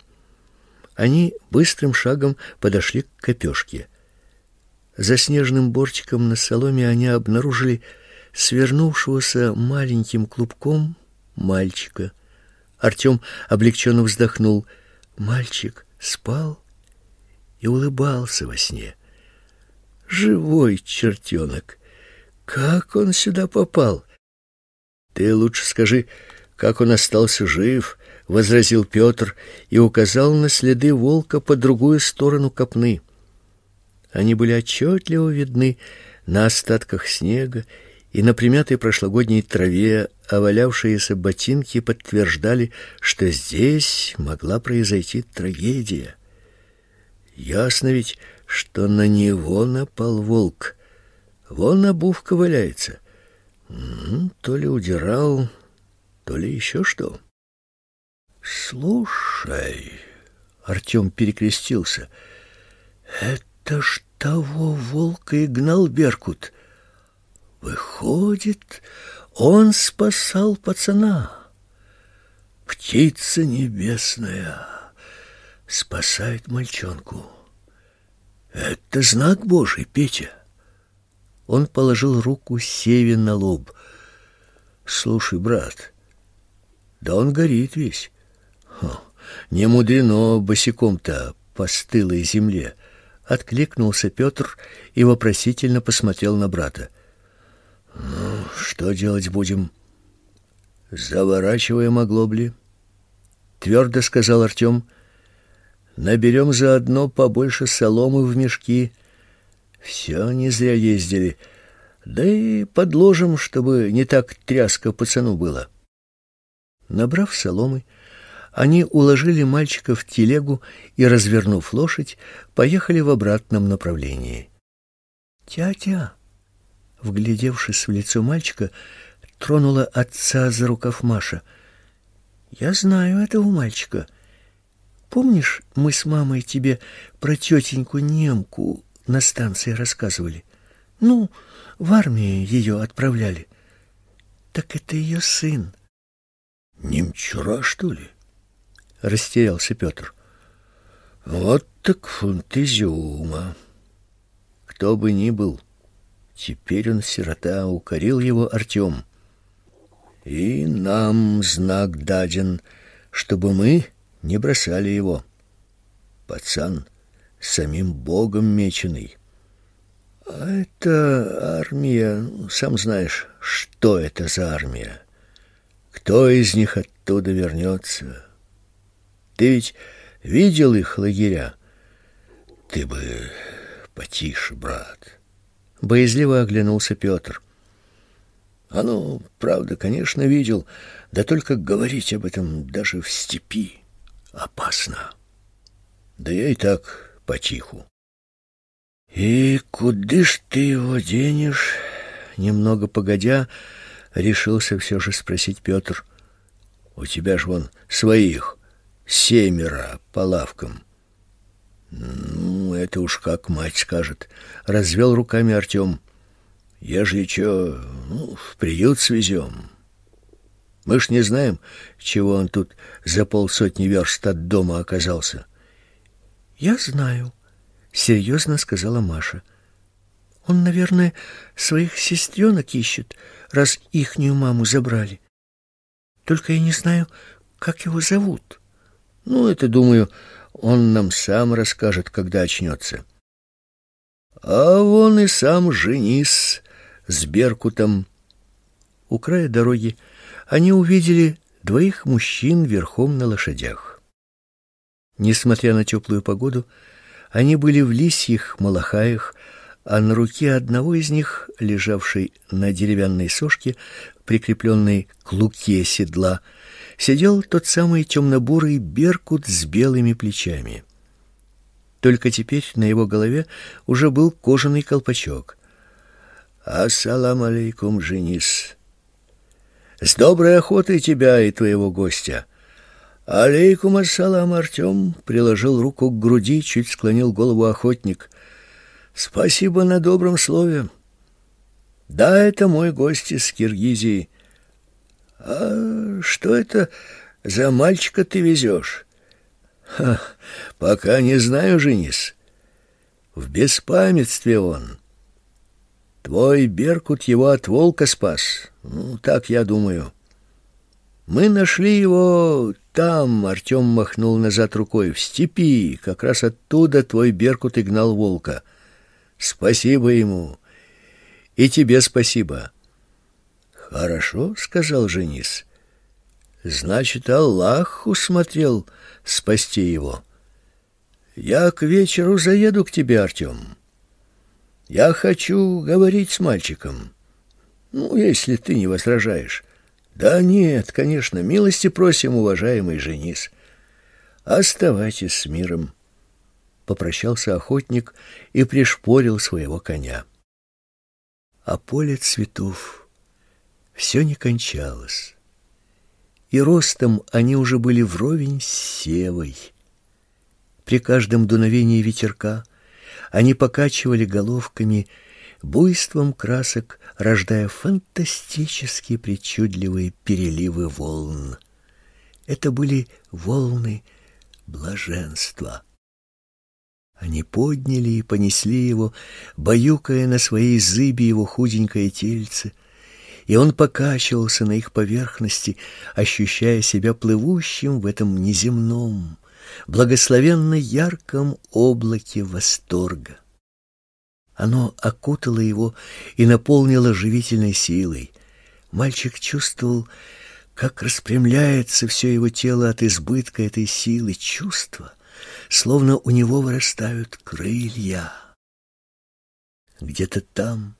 они быстрым шагом подошли к копешке. За снежным бортиком на соломе они обнаружили свернувшегося маленьким клубком мальчика. Артем облегченно вздохнул. Мальчик спал и улыбался во сне. живой чертенок. Как он сюда попал? Ты лучше скажи, как он остался жив, возразил Петр и указал на следы волка по другую сторону копны. Они были отчетливо видны на остатках снега и на примятой прошлогодней траве, а валявшиеся ботинки подтверждали, что здесь могла произойти трагедия. Ясно ведь, что на него напал волк. Вон обувка валяется. То ли удирал, то ли еще что. Слушай, Артем перекрестился. Это ж того волка и гнал Беркут. Выходит, он спасал пацана. Птица небесная спасает мальчонку. Это знак Божий, Петя. Он положил руку Севе на лоб. Слушай, брат, да он горит весь. Хо, не мудрено босиком-то по стылой земле. Откликнулся Петр и вопросительно посмотрел на брата. Ну, что делать будем? Заворачиваем оглобли, твердо сказал Артем. Наберем заодно побольше соломы в мешки. Все не зря ездили. Да и подложим, чтобы не так тряска пацану было. Набрав соломы, они уложили мальчика в телегу и, развернув лошадь, поехали в обратном направлении. «Тятя!» Вглядевшись в лицо мальчика, тронула отца за рукав Маша. «Я знаю этого мальчика. Помнишь, мы с мамой тебе про тетеньку-немку на станции рассказывали? Ну, в армию ее отправляли. Так это ее сын». «Немчура, что ли?» — растерялся Петр. «Вот так фунт изюма. Кто бы ни был». Теперь он, сирота, укорил его Артем. И нам знак даден, чтобы мы не бросали его. Пацан самим Богом меченый. А это армия, сам знаешь, что это за армия. Кто из них оттуда вернется? Ты ведь видел их лагеря? Ты бы потише, брат. Боязливо оглянулся Петр. А ну, правда, конечно, видел, да только говорить об этом даже в степи опасно. Да я и так потиху. И куда ж ты его денешь? Немного погодя, решился все же спросить Петр. У тебя ж вон своих семеро по лавкам. Ну, это уж как мать скажет. Развел руками Артем. Ежели чё, ну, в приют свезем. Мы ж не знаем, чего он тут за полсотни верст от дома оказался. Я знаю, серьезно сказала Маша. Он, наверное, своих сестренок ищет, раз ихнюю маму забрали. Только я не знаю, как его зовут. Ну, это, думаю, он нам сам расскажет, когда очнется. А вон и сам Женис с Беркутом. У края дороги они увидели двоих мужчин верхом на лошадях. Несмотря на теплую погоду, они были в лисьих малахаях, а на руке одного из них, лежавшей на деревянной сошке, прикрепленной к луке седла, сидел тот самый темно-бурый беркут с белыми плечами. Только теперь на его голове уже был кожаный колпачок. «Ассалам алейкум, женис! С доброй охотой тебя и твоего гостя!» «Алейкум ассалам, Артем!» — приложил руку к груди, чуть склонил голову охотник. «Спасибо на добром слове. Да, это мой гость из Киргизии. А что это за мальчика ты везешь? Ха, пока не знаю, женис. В беспамятстве он. Твой Беркут его от волка спас. Ну, так я думаю. Мы нашли его там, Артем махнул назад рукой, в степи. Как раз оттуда твой Беркут и гнал волка. Спасибо ему. И тебе спасибо. Хорошо, сказал Женис. Значит, Аллах усмотрел спасти его. Я к вечеру заеду к тебе, Артем. Я хочу говорить с мальчиком. Ну, если ты не возражаешь. Да нет, конечно, милости просим, уважаемый Женис. Оставайтесь с миром. Попрощался охотник и пришпорил своего коня. А поле цветов все не кончалось. И ростом они уже были вровень с севой. При каждом дуновении ветерка они покачивали головками, буйством красок рождая фантастически причудливые переливы волн. Это были волны блаженства. Они подняли и понесли его, баюкая на своей зыбе его худенькое тельце, и он покачивался на их поверхности, ощущая себя плывущим в этом неземном, благословенно ярком облаке восторга. Оно окутало его и наполнило живительной силой. Мальчик чувствовал, как распрямляется все его тело от избытка этой силы, чувства, словно у него вырастают крылья. Где-то там,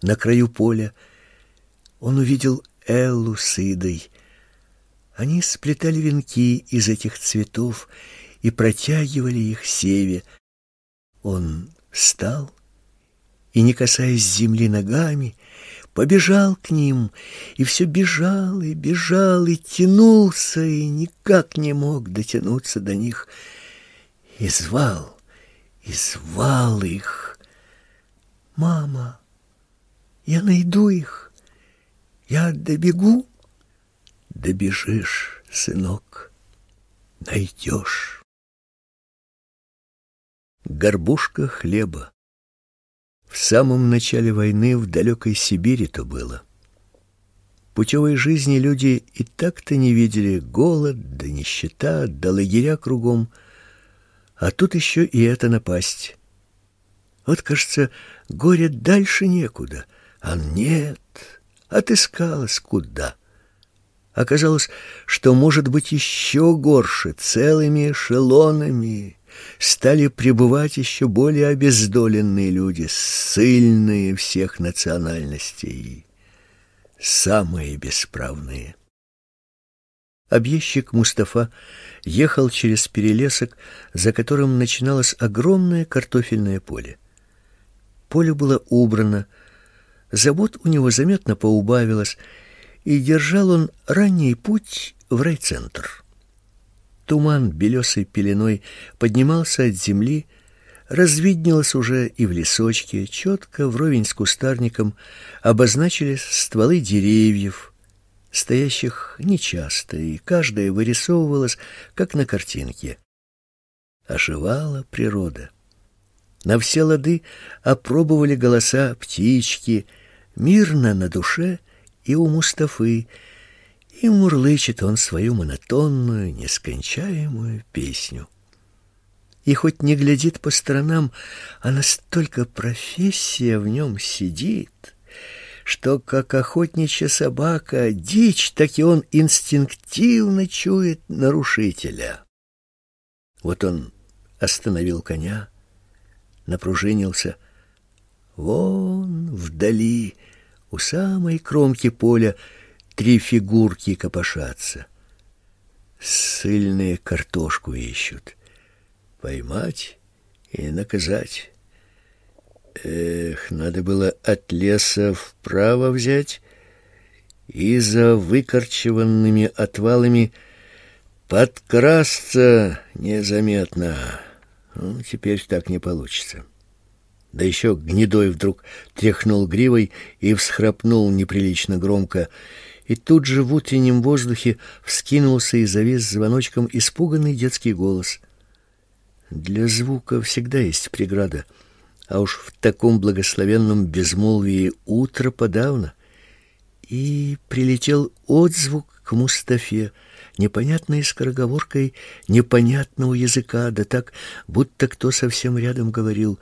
на краю поля, он увидел Эллу с Идой. Они сплетали венки из этих цветов и протягивали их Севе. Он встал и, не касаясь земли ногами, побежал к ним, и все бежал и бежал, и тянулся, и никак не мог дотянуться до них, и звал, и звал их. «Мама, я найду их, я добегу?» «Добежишь, сынок, найдешь». Горбушка хлеба в самом начале войны в далекой Сибири то было. Путевой жизни люди и так-то не видели голод, да нищета, да лагеря кругом, а тут еще и это напасть. Вот, кажется, горе дальше некуда, а нет, отыскалось куда. Оказалось, что может быть еще горше, целыми эшелонами стали прибывать еще более обездоленные люди, сильные всех национальностей, самые бесправные. Объездчик Мустафа ехал через перелесок, за которым начиналось огромное картофельное поле. Поле было убрано, забот у него заметно поубавилось, и держал он ранний путь в райцентр. Туман белесой пеленой поднимался от земли, развиднелось уже и в лесочке, четко вровень с кустарником обозначились стволы деревьев, стоящих нечасто, и каждая вырисовывалась, как на картинке. Оживала природа. На все лады опробовали голоса птички, мирно на душе и у Мустафы, и мурлычет он свою монотонную, нескончаемую песню. И хоть не глядит по сторонам, а настолько профессия в нем сидит, что, как охотничья собака, дичь, так и он инстинктивно чует нарушителя. Вот он остановил коня, напружинился. Вон вдали, у самой кромки поля, Три фигурки копошатся. Сыльные картошку ищут. Поймать и наказать. Эх, надо было от леса вправо взять и за выкорчеванными отвалами подкрасться незаметно. Ну, теперь так не получится. Да еще гнедой вдруг тряхнул гривой и всхрапнул неприлично громко, и тут же в утреннем воздухе вскинулся и завис звоночком испуганный детский голос. Для звука всегда есть преграда, а уж в таком благословенном безмолвии утро подавно. И прилетел отзвук к Мустафе, непонятной скороговоркой непонятного языка, да так, будто кто совсем рядом говорил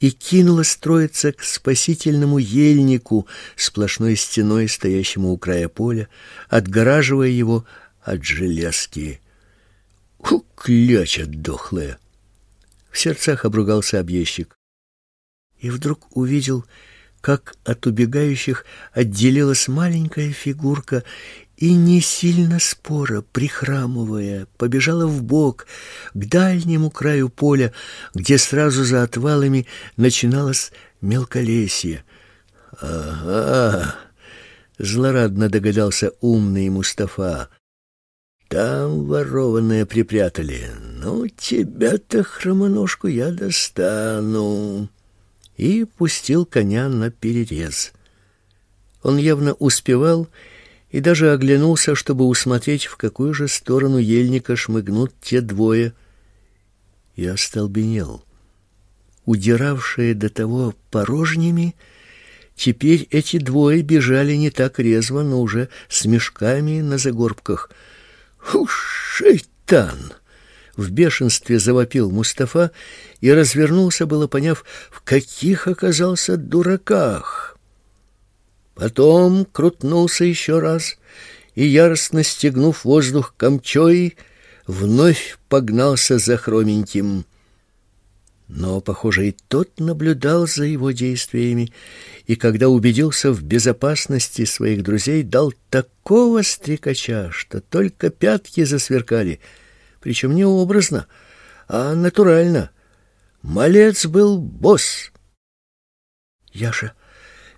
и кинула строиться к спасительному ельнику, сплошной стеной, стоящему у края поля, отгораживая его от железки. «Хукляча дохлая!» В сердцах обругался объездчик. И вдруг увидел, как от убегающих отделилась маленькая фигурка и не сильно спора, прихрамывая, побежала в бок к дальнему краю поля, где сразу за отвалами начиналось мелколесье. Ага, злорадно догадался умный Мустафа. Там ворованное припрятали. Ну, тебя-то, хромоножку, я достану. И пустил коня на перерез. Он явно успевал и даже оглянулся, чтобы усмотреть, в какую же сторону ельника шмыгнут те двое. И остолбенел. Удиравшие до того порожними, теперь эти двое бежали не так резво, но уже с мешками на загорбках — «Шейтан!» В бешенстве завопил Мустафа и развернулся, было поняв, в каких оказался дураках. Потом крутнулся еще раз и, яростно стегнув воздух камчой, вновь погнался за хроменьким. Но, похоже, и тот наблюдал за его действиями, и когда убедился в безопасности своих друзей, дал такого стрекача, что только пятки засверкали, причем не образно, а натурально. Малец был босс. Яша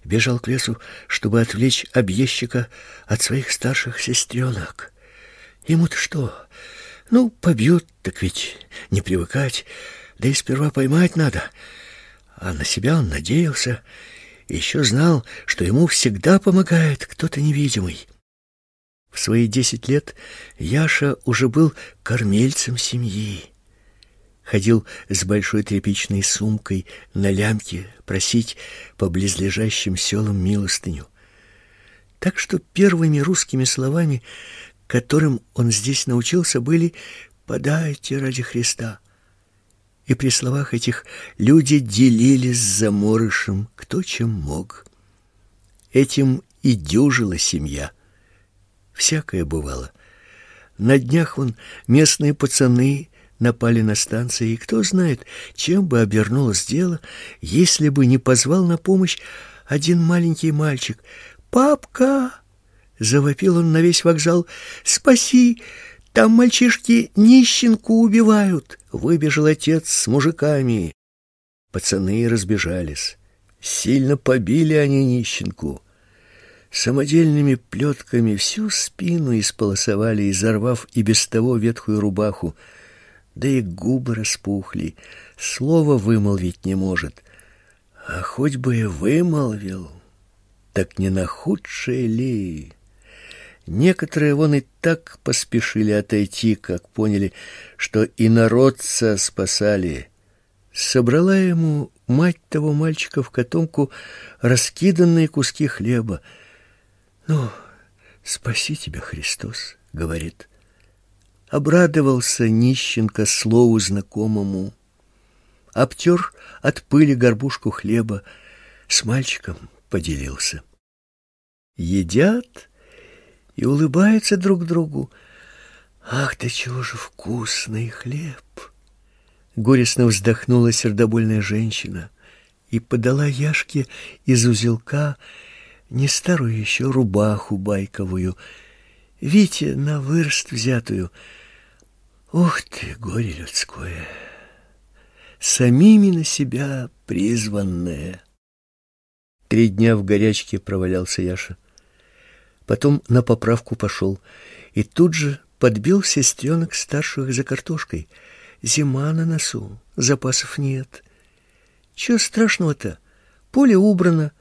бежал к лесу, чтобы отвлечь объездчика от своих старших сестренок. Ему-то что? Ну, побьют, так ведь не привыкать. Да и сперва поймать надо. А на себя он надеялся, еще знал, что ему всегда помогает кто-то невидимый. В свои десять лет Яша уже был кормильцем семьи. Ходил с большой тряпичной сумкой на лямке просить по близлежащим селам милостыню. Так что первыми русскими словами, которым он здесь научился, были «подайте ради Христа» и при словах этих люди делились с заморышем кто чем мог. Этим и дюжила семья. Всякое бывало. На днях вон местные пацаны напали на станции, и кто знает, чем бы обернулось дело, если бы не позвал на помощь один маленький мальчик. «Папка!» — завопил он на весь вокзал. «Спаси! Там мальчишки нищенку убивают!» Выбежал отец с мужиками. Пацаны разбежались. Сильно побили они нищенку. Самодельными плетками всю спину исполосовали, изорвав и без того ветхую рубаху. Да и губы распухли, слова вымолвить не может. А хоть бы и вымолвил, так не на худшее ли... Некоторые вон и так поспешили отойти, как поняли, что и народца спасали. Собрала ему мать того мальчика в котомку раскиданные куски хлеба. «Ну, спаси тебя, Христос», — говорит. Обрадовался нищенка слову знакомому. Обтер от пыли горбушку хлеба, с мальчиком поделился. Едят и улыбаются друг другу. Ах, да чего же вкусный хлеб! Горестно вздохнула сердобольная женщина и подала Яшке из узелка не старую еще рубаху байковую, Вите на вырст взятую. Ух ты, горе людское! Самими на себя призванное. Три дня в горячке провалялся Яша. Потом на поправку пошел. И тут же подбил сестренок старших за картошкой. Зима на носу, запасов нет. Чего страшного-то? Поле убрано.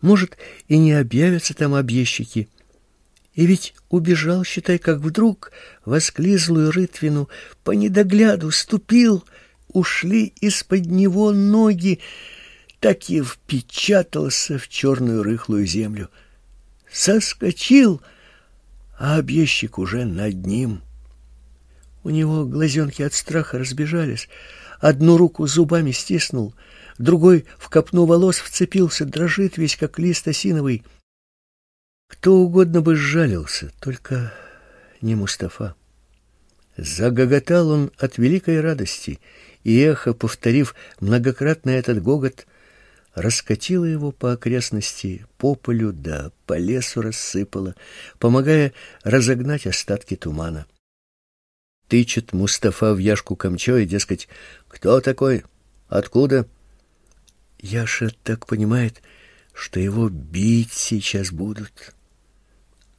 Может, и не объявятся там объездчики. И ведь убежал, считай, как вдруг в осклизлую рытвину по недогляду ступил, ушли из-под него ноги, так и впечатался в черную рыхлую землю соскочил, а объездчик уже над ним. У него глазенки от страха разбежались, одну руку зубами стиснул, другой в копну волос вцепился, дрожит весь, как лист осиновый. Кто угодно бы сжалился, только не Мустафа. Загоготал он от великой радости, и эхо, повторив многократно этот гогот, раскатило его по окрестности, по полю да по лесу рассыпало, помогая разогнать остатки тумана. Тычет Мустафа в Яшку камчо и, дескать, «Кто такой? Откуда?» Яша так понимает, что его бить сейчас будут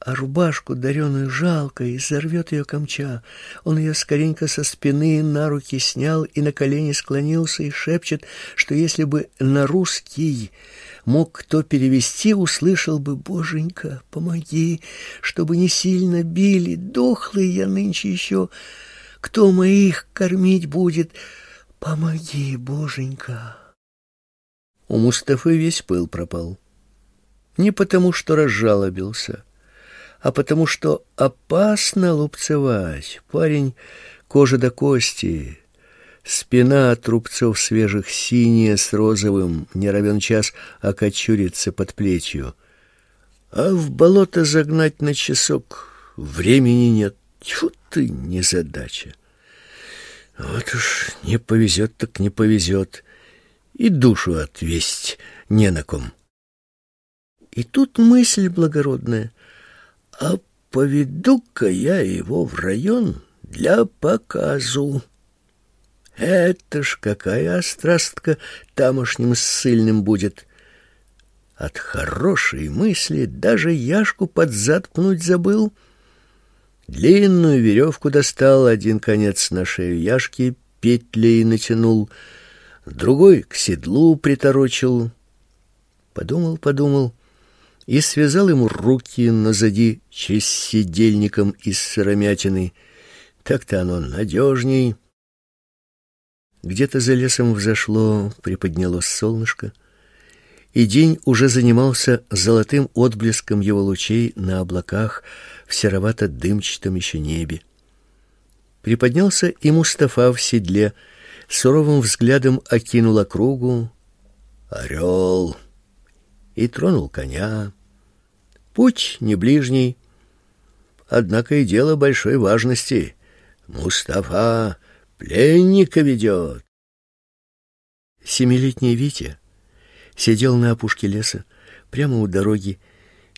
а рубашку дареную жалко, и сорвет ее камча. Он ее скоренько со спины на руки снял и на колени склонился и шепчет, что если бы на русский мог кто перевести, услышал бы, «Боженька, помоги, чтобы не сильно били, дохлый я нынче еще, кто моих кормить будет? Помоги, Боженька!» У Мустафы весь пыл пропал. Не потому, что разжалобился, а потому что опасно лупцевать. Парень кожа до кости, спина от рубцов свежих синяя с розовым, не равен час окочурится под плечью. А в болото загнать на часок времени нет. Тьфу ты, незадача. Вот уж не повезет, так не повезет. И душу отвесть не на ком. И тут мысль благородная — а поведу-ка я его в район для показу. Это ж какая острастка тамошним ссыльным будет. От хорошей мысли даже Яшку под зад пнуть забыл. Длинную веревку достал, один конец на шею Яшки петлей натянул, другой к седлу приторочил. Подумал, подумал — и связал ему руки назади через сидельником из сыромятины. Так-то оно надежней. Где-то за лесом взошло, приподнялось солнышко, и день уже занимался золотым отблеском его лучей на облаках в серовато-дымчатом еще небе. Приподнялся и Мустафа в седле, суровым взглядом окинул округу. Орел! И тронул коня. Путь не ближний, однако и дело большой важности. Мустафа пленника ведет. Семилетний Витя сидел на опушке леса, прямо у дороги,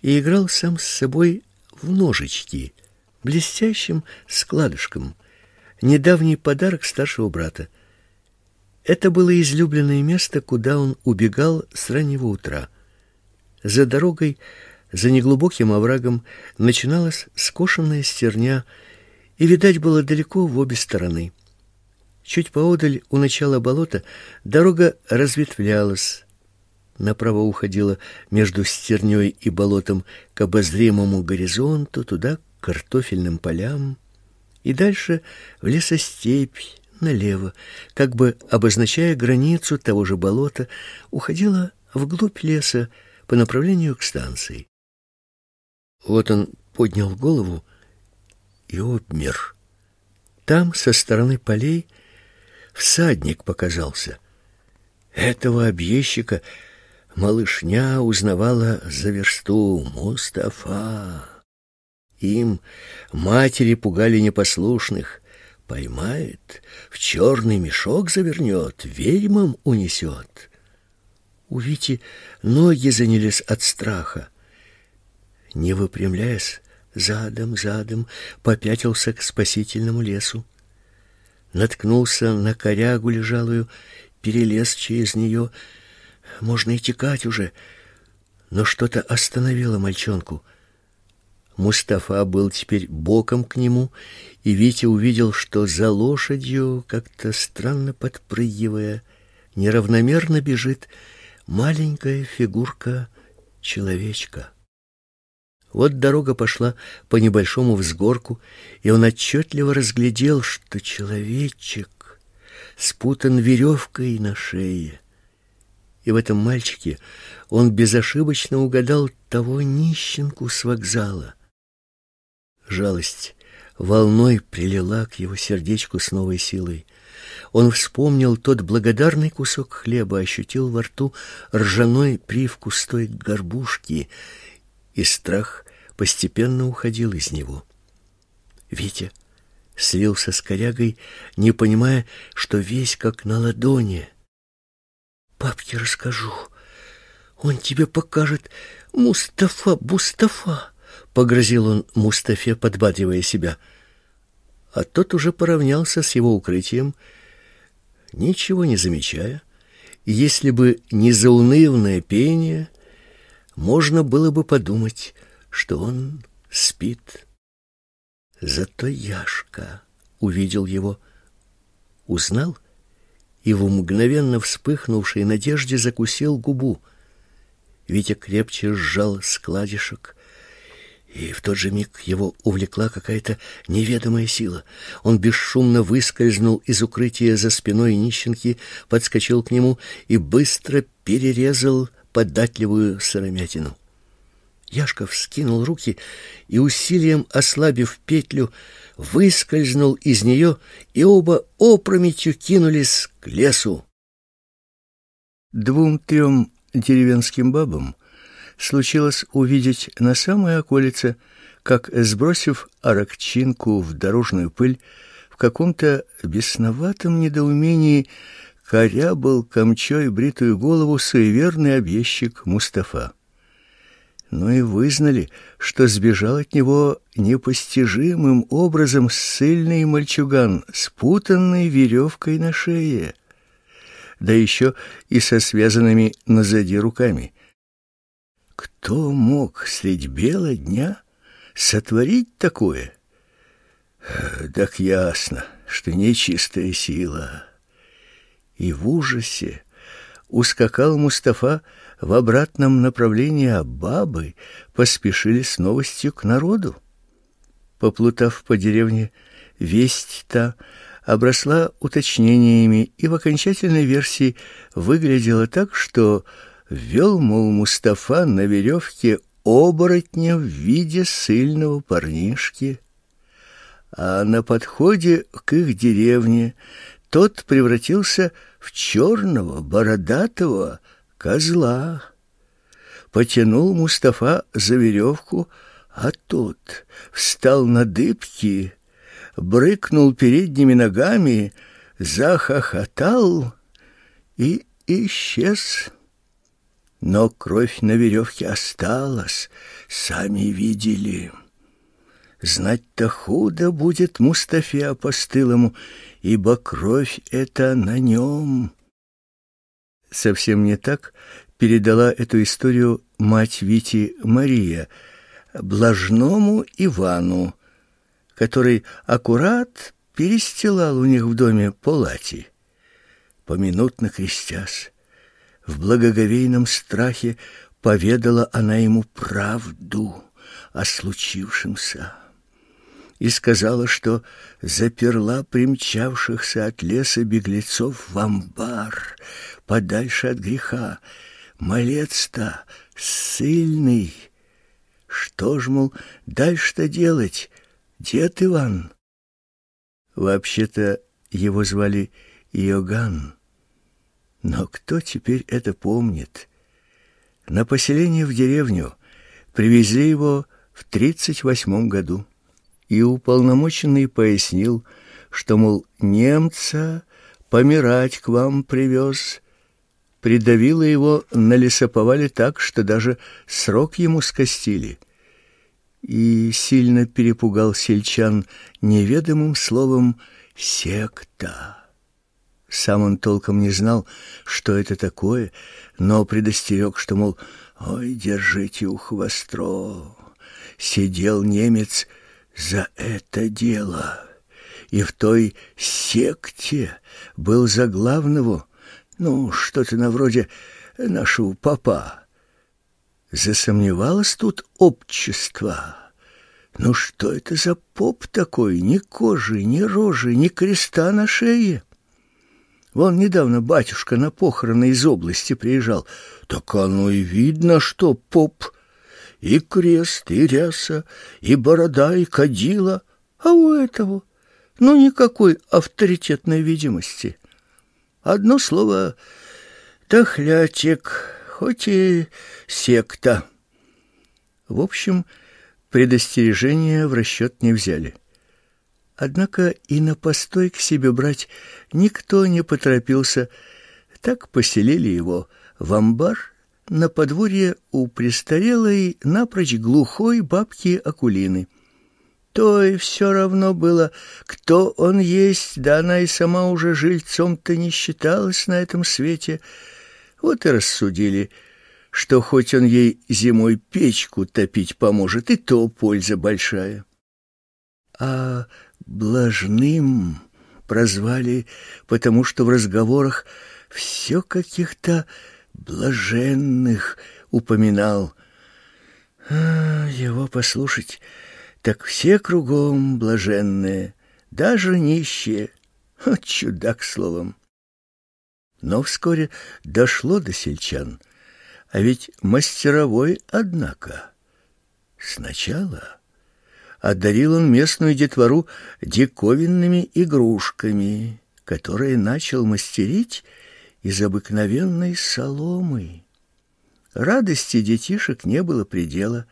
и играл сам с собой в ножички, блестящим складышком, недавний подарок старшего брата. Это было излюбленное место, куда он убегал с раннего утра. За дорогой, за неглубоким оврагом, начиналась скошенная стерня, и видать было далеко в обе стороны. Чуть поодаль у начала болота дорога разветвлялась. Направо уходила между стерней и болотом к обозримому горизонту, туда, к картофельным полям, и дальше в лесостепь, налево, как бы обозначая границу того же болота, уходила вглубь леса, по направлению к станции. Вот он поднял голову и обмер. Там, со стороны полей, всадник показался. Этого объездчика малышня узнавала за версту Мустафа. Им матери пугали непослушных. Поймает, в черный мешок завернет, ведьмам унесет. У Вити ноги занялись от страха. Не выпрямляясь, задом, задом попятился к спасительному лесу. Наткнулся на корягу лежалую, перелез через нее. Можно и текать уже, но что-то остановило мальчонку. Мустафа был теперь боком к нему, и Витя увидел, что за лошадью, как-то странно подпрыгивая, неравномерно бежит маленькая фигурка человечка. Вот дорога пошла по небольшому взгорку, и он отчетливо разглядел, что человечек спутан веревкой на шее. И в этом мальчике он безошибочно угадал того нищенку с вокзала. Жалость волной прилила к его сердечку с новой силой. Он вспомнил тот благодарный кусок хлеба, ощутил во рту ржаной привкус той горбушки, и страх постепенно уходил из него. Витя слился с корягой, не понимая, что весь как на ладони. «Папке расскажу. Он тебе покажет. Мустафа, Мустафа!» — погрозил он Мустафе, подбадривая себя. А тот уже поравнялся с его укрытием, ничего не замечая. Если бы не заунывное пение, можно было бы подумать, что он спит. Зато Яшка увидел его, узнал и в мгновенно вспыхнувшей надежде закусил губу. Витя крепче сжал складишек, и в тот же миг его увлекла какая-то неведомая сила. Он бесшумно выскользнул из укрытия за спиной нищенки, подскочил к нему и быстро перерезал податливую сыромятину. Яшков скинул руки и, усилием ослабив петлю, выскользнул из нее, и оба опрометью кинулись к лесу. Двум-трем деревенским бабам случилось увидеть на самой околице, как, сбросив аракчинку в дорожную пыль, в каком-то бесноватом недоумении корябал камчой бритую голову суеверный объездчик Мустафа но и вызнали, что сбежал от него непостижимым образом ссыльный мальчуган, спутанный веревкой на шее, да еще и со связанными назади руками. Кто мог средь бела дня сотворить такое? Так ясно, что нечистая сила. И в ужасе ускакал Мустафа в обратном направлении, а бабы поспешили с новостью к народу. Поплутав по деревне, весть та обросла уточнениями и в окончательной версии выглядела так, что вел, мол, Мустафа на веревке оборотня в виде сильного парнишки, а на подходе к их деревне тот превратился в черного бородатого козла. Потянул Мустафа за веревку, а тот встал на дыбки, брыкнул передними ногами, захохотал и исчез. Но кровь на веревке осталась, сами видели. Знать-то худо будет Мустафе апостылому, ибо кровь эта на нем совсем не так передала эту историю мать Вити Мария блажному Ивану, который аккурат перестилал у них в доме полати. Поминутно крестясь, в благоговейном страхе поведала она ему правду о случившемся и сказала, что заперла примчавшихся от леса беглецов в амбар, подальше от греха. Малец-то сильный. Что ж, мол, дальше-то делать, дед Иван? Вообще-то его звали Иоганн. Но кто теперь это помнит? На поселение в деревню привезли его в тридцать восьмом году и уполномоченный пояснил, что, мол, немца помирать к вам привез. Придавило его на лесоповале так, что даже срок ему скостили. И сильно перепугал сельчан неведомым словом «секта». Сам он толком не знал, что это такое, но предостерег, что, мол, «Ой, держите ухо востро». Сидел немец за это дело. И в той секте был за главного, ну, что-то на вроде нашего папа. Засомневалось тут общество. Ну что это за поп такой? Ни кожи, ни рожи, ни креста на шее. Вон недавно батюшка на похороны из области приезжал. Так оно и видно, что поп и крест, и ряса, и борода, и кадила, а у этого, ну, никакой авторитетной видимости — Одно слово «тахлятик», хоть и секта. В общем, предостережения в расчет не взяли. Однако и на постой к себе брать никто не поторопился. Так поселили его в амбар на подворье у престарелой, напрочь глухой бабки Акулины. То и все равно было, кто он есть, да она и сама уже жильцом-то не считалась на этом свете. Вот и рассудили, что хоть он ей зимой печку топить поможет, и то польза большая. А блажным прозвали, потому что в разговорах все каких-то блаженных упоминал. А, его послушать, так все кругом блаженные, даже нищие. чудак словом. Но вскоре дошло до сельчан, а ведь мастеровой, однако. Сначала одарил он местную детвору диковинными игрушками, которые начал мастерить из обыкновенной соломы. Радости детишек не было предела,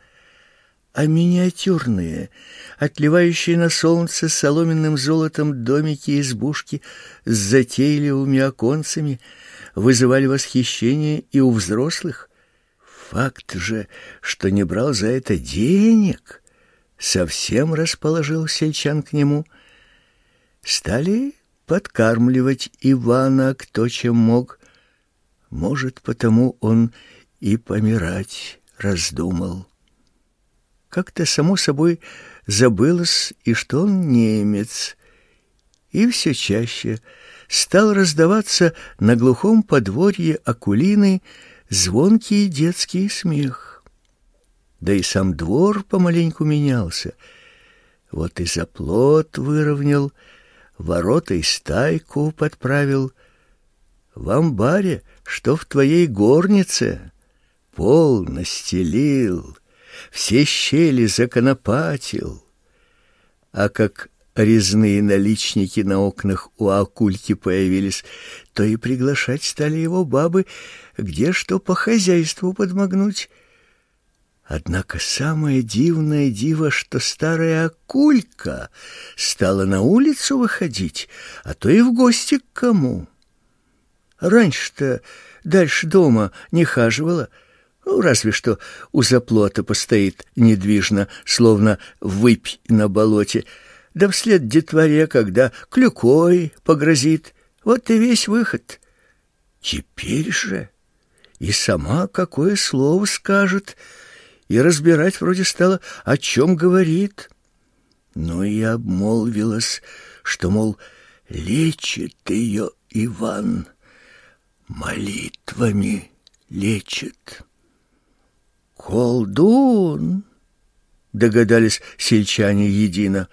а миниатюрные, отливающие на солнце соломенным золотом домики и избушки с затейливыми оконцами вызывали восхищение и у взрослых. Факт же, что не брал за это денег — совсем расположил сельчан к нему. Стали подкармливать Ивана кто чем мог. Может, потому он и помирать раздумал. Как-то само собой забылось и что он немец, и все чаще стал раздаваться на глухом подворье Акулины звонкий детский смех да и сам двор помаленьку менялся. Вот и заплот выровнял, ворота и стайку подправил. В амбаре, что в твоей горнице, пол настелил, все щели законопатил. А как резные наличники на окнах у Акульки появились, то и приглашать стали его бабы, где что по хозяйству подмогнуть. Однако самое дивное диво, что старая акулька стала на улицу выходить, а то и в гости к кому. Раньше-то дальше дома не хаживала, ну, разве что у заплота постоит недвижно, словно выпь на болоте, да вслед детворе, когда клюкой погрозит. Вот и весь выход. Теперь же и сама какое слово скажет — и разбирать вроде стала, о чем говорит. Но и обмолвилась, что, мол, лечит ее Иван, молитвами лечит. «Колдун!» — догадались сельчане едино.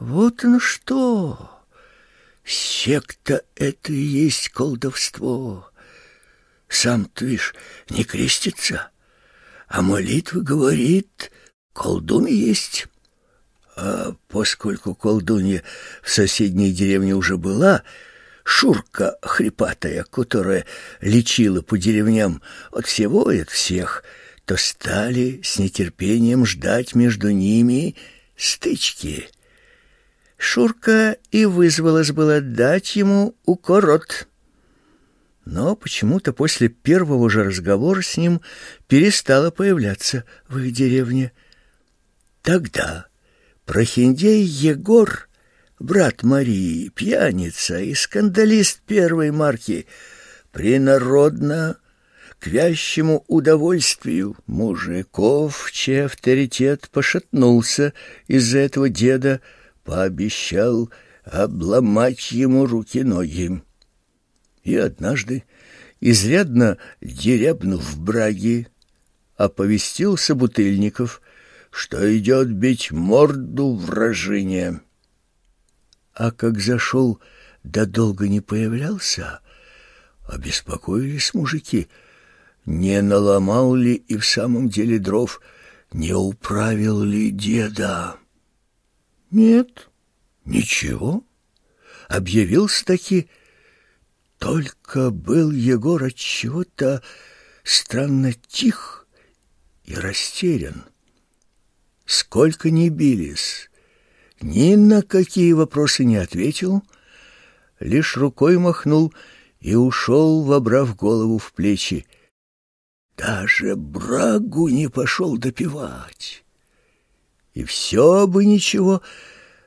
«Вот на что! Секта — это и есть колдовство. Сам ты, вишь, не крестится» а молитва говорит, колдун есть. А поскольку колдунья в соседней деревне уже была, Шурка хрипатая, которая лечила по деревням от всего и от всех, то стали с нетерпением ждать между ними стычки. Шурка и вызвалась было дать ему укорот но почему-то после первого же разговора с ним перестала появляться в их деревне. Тогда прохиндей Егор, брат Марии, пьяница и скандалист первой марки, принародно к вящему удовольствию мужиков, чей авторитет пошатнулся из-за этого деда, пообещал обломать ему руки-ноги и однажды, изрядно дерябнув браги, оповестил собутыльников, что идет бить морду вражине. А как зашел, да долго не появлялся, обеспокоились мужики, не наломал ли и в самом деле дров, не управил ли деда. Нет, ничего, объявился таки Только был Егор от чего-то странно тих и растерян. Сколько ни бились, ни на какие вопросы не ответил, лишь рукой махнул и ушел, вобрав голову в плечи. Даже брагу не пошел допивать. И все бы ничего,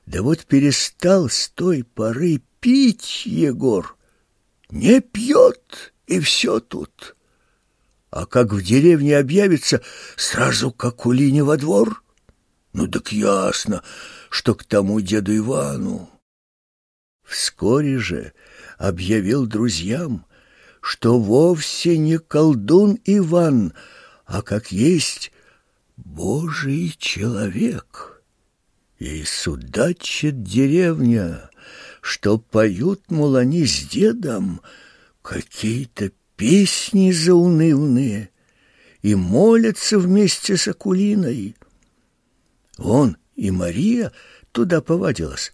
да вот перестал с той поры пить Егор. Не пьет, и все тут. А как в деревне объявится, сразу как улине во двор. Ну так ясно, что к тому деду Ивану. Вскоре же объявил друзьям, что вовсе не колдун Иван, а как есть Божий человек. И судачит деревня, что поют, мол, они с дедом какие-то песни заунывные и молятся вместе с Акулиной. Он и Мария туда повадилась.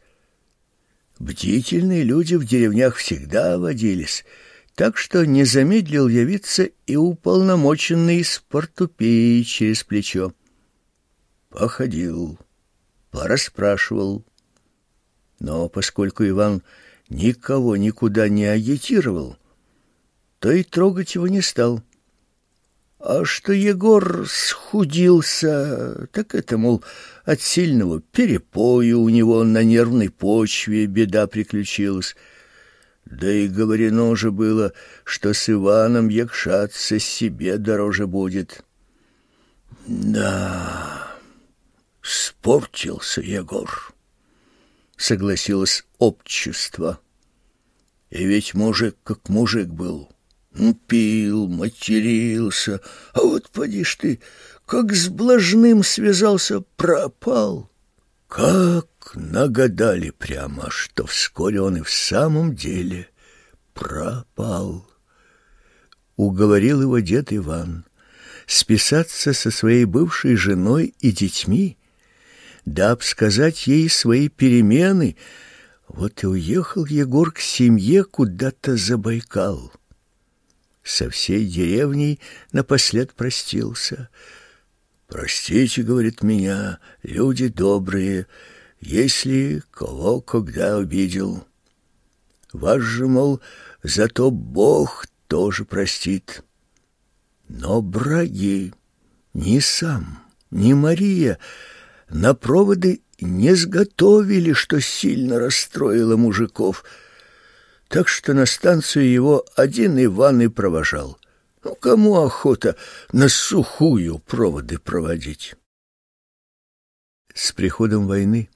Бдительные люди в деревнях всегда водились, так что не замедлил явиться и уполномоченный из портупеи через плечо. Походил, порасспрашивал. Но поскольку Иван никого никуда не агитировал, то и трогать его не стал. А что Егор схудился, так это, мол, от сильного перепоя у него на нервной почве беда приключилась. Да и говорено уже было, что с Иваном якшаться себе дороже будет. Да, спортился Егор, согласилось общество. И ведь мужик как мужик был. Ну, пил, матерился, а вот поди ж ты, как с блажным связался, пропал. Как нагадали прямо, что вскоре он и в самом деле пропал. Уговорил его дед Иван списаться со своей бывшей женой и детьми, да обсказать ей свои перемены. Вот и уехал Егор к семье куда-то за Байкал со всей деревней напослед простился. «Простите, — говорит меня, — люди добрые, если кого когда обидел. Вас же, мол, зато Бог тоже простит. Но браги ни сам, ни Мария на проводы не сготовили, что сильно расстроило мужиков — так что на станцию его один Иван и провожал. Ну, кому охота на сухую проводы проводить? С приходом войны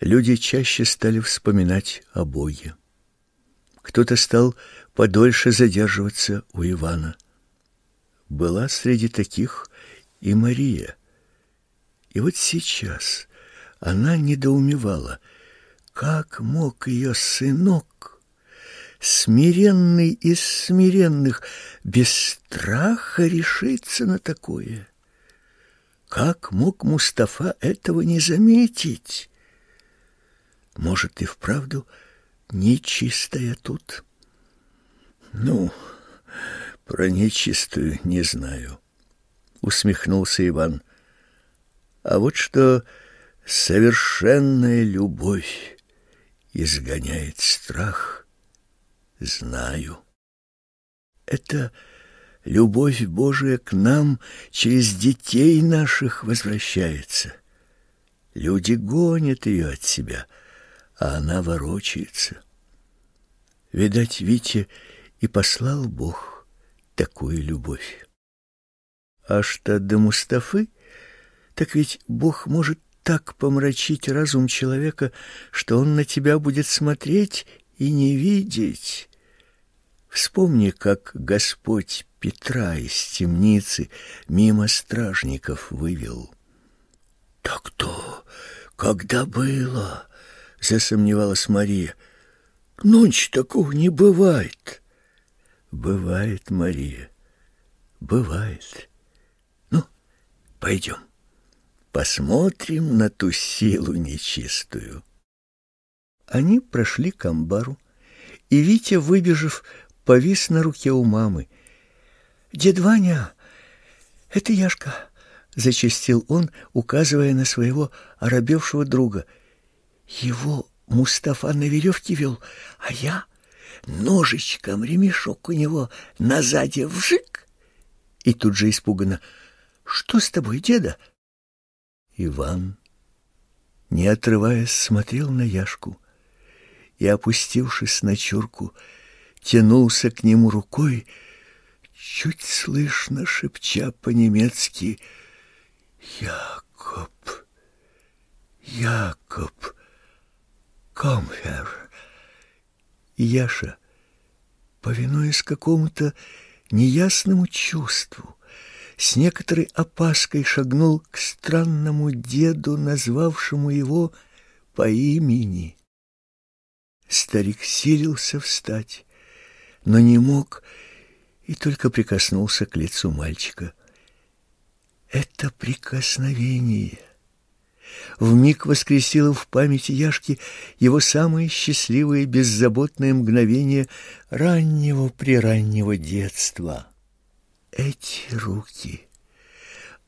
люди чаще стали вспоминать о Боге. Кто-то стал подольше задерживаться у Ивана. Была среди таких и Мария. И вот сейчас она недоумевала, как мог ее сынок смиренный из смиренных, без страха решиться на такое. Как мог Мустафа этого не заметить? Может, и вправду нечистая тут? Ну, про нечистую не знаю, усмехнулся Иван. А вот что совершенная любовь изгоняет страх — знаю. Это любовь Божия к нам через детей наших возвращается. Люди гонят ее от себя, а она ворочается. Видать, Витя и послал Бог такую любовь. А что до Мустафы, так ведь Бог может так помрачить разум человека, что он на тебя будет смотреть и не видеть. Вспомни, как Господь Петра из темницы мимо стражников вывел. Так то, когда было, засомневалась Мария. Ночь такого не бывает. Бывает, Мария. Бывает. Ну, пойдем. Посмотрим на ту силу нечистую. Они прошли к амбару и Витя, выбежав, повис на руке у мамы. «Дед Ваня, это Яшка!» — зачастил он, указывая на своего оробевшего друга. «Его Мустафа на веревке вел, а я ножичком ремешок у него на сзади вжик!» И тут же испуганно. «Что с тобой, деда?» Иван, не отрываясь, смотрел на Яшку и, опустившись на чурку, тянулся к нему рукой, чуть слышно шепча по-немецки «Якоб, Якоб, come here». Яша, повинуясь какому-то неясному чувству, с некоторой опаской шагнул к странному деду, назвавшему его по имени. Старик силился встать, но не мог и только прикоснулся к лицу мальчика. Это прикосновение вмиг воскресило в памяти Яшки его самые счастливые беззаботные мгновения раннего-прираннего детства. Эти руки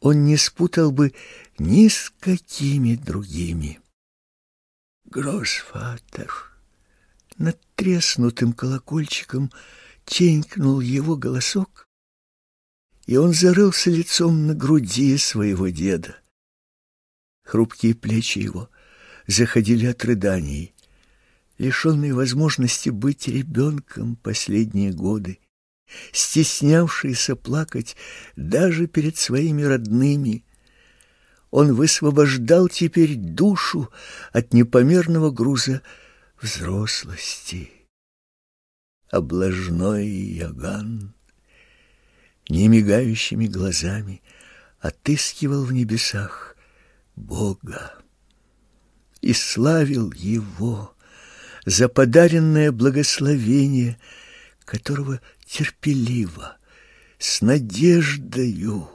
он не спутал бы ни с какими другими. Гроссфатер над треснутым колокольчиком тенькнул его голосок, и он зарылся лицом на груди своего деда. Хрупкие плечи его заходили от рыданий. Лишенный возможности быть ребенком последние годы, стеснявшийся плакать даже перед своими родными, он высвобождал теперь душу от непомерного груза взрослости. Облажной Яган немигающими глазами отыскивал в небесах Бога и славил Его за подаренное благословение, которого терпеливо, с надеждою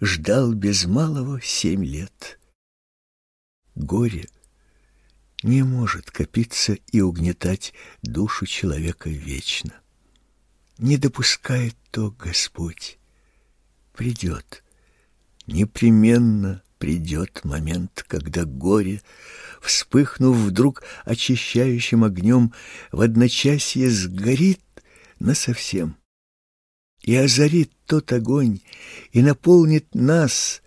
ждал без малого семь лет. Горе не может копиться и угнетать душу человека вечно. Не допускает то Господь. Придет, непременно придет момент, когда горе, вспыхнув вдруг очищающим огнем, в одночасье сгорит насовсем и озарит тот огонь и наполнит нас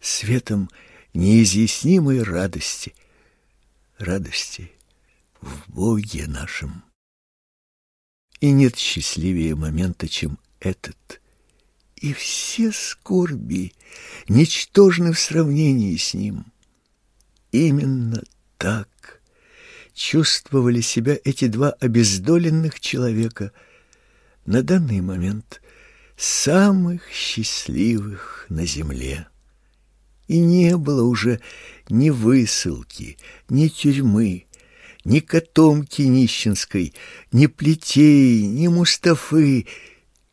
светом неизъяснимой радости, радости в Боге нашем. И нет счастливее момента, чем этот. И все скорби ничтожны в сравнении с ним. Именно так чувствовали себя эти два обездоленных человека на данный момент самых счастливых на земле. И не было уже ни высылки, ни тюрьмы, ни котомки нищенской, ни плетей, ни Мустафы,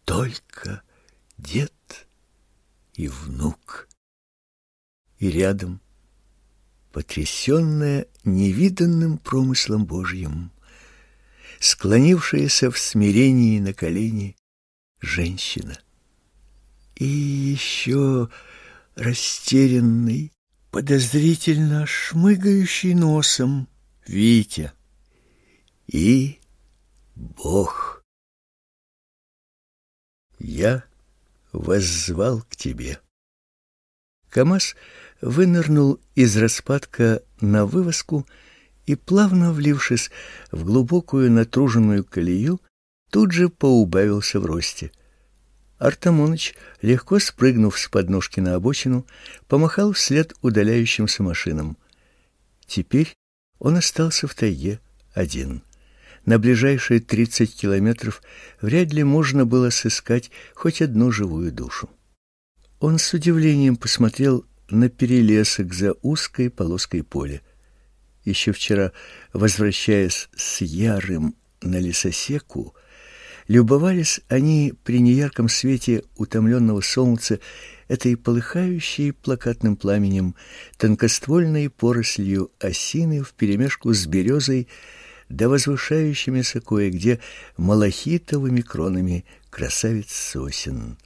только дед и внук. И рядом, потрясенная невиданным промыслом Божьим, склонившаяся в смирении на колени женщина. И еще растерянный, подозрительно шмыгающий носом Витя и Бог. Я воззвал к тебе. КамАЗ вынырнул из распадка на вывозку и, плавно влившись в глубокую натруженную колею, тут же поубавился в росте. Артамоныч, легко спрыгнув с подножки на обочину, помахал вслед удаляющимся машинам. Теперь он остался в тайге один. На ближайшие тридцать километров вряд ли можно было сыскать хоть одну живую душу. Он с удивлением посмотрел на перелесок за узкой полоской поля. Еще вчера, возвращаясь с Ярым на лесосеку, Любовались они при неярком свете утомленного солнца этой полыхающей плакатным пламенем тонкоствольной порослью осины вперемешку с березой да возвышающимися кое-где малахитовыми кронами красавиц сосен.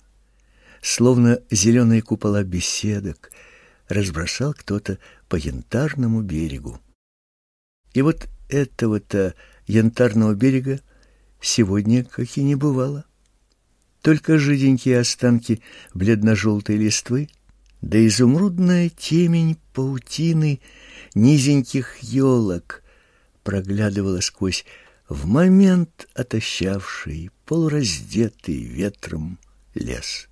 Словно зеленые купола беседок разбросал кто-то по янтарному берегу. И вот этого-то янтарного берега сегодня как и не бывало. Только жиденькие останки бледно-желтой листвы, да изумрудная темень паутины низеньких елок проглядывала сквозь в момент отощавший, полураздетый ветром лес.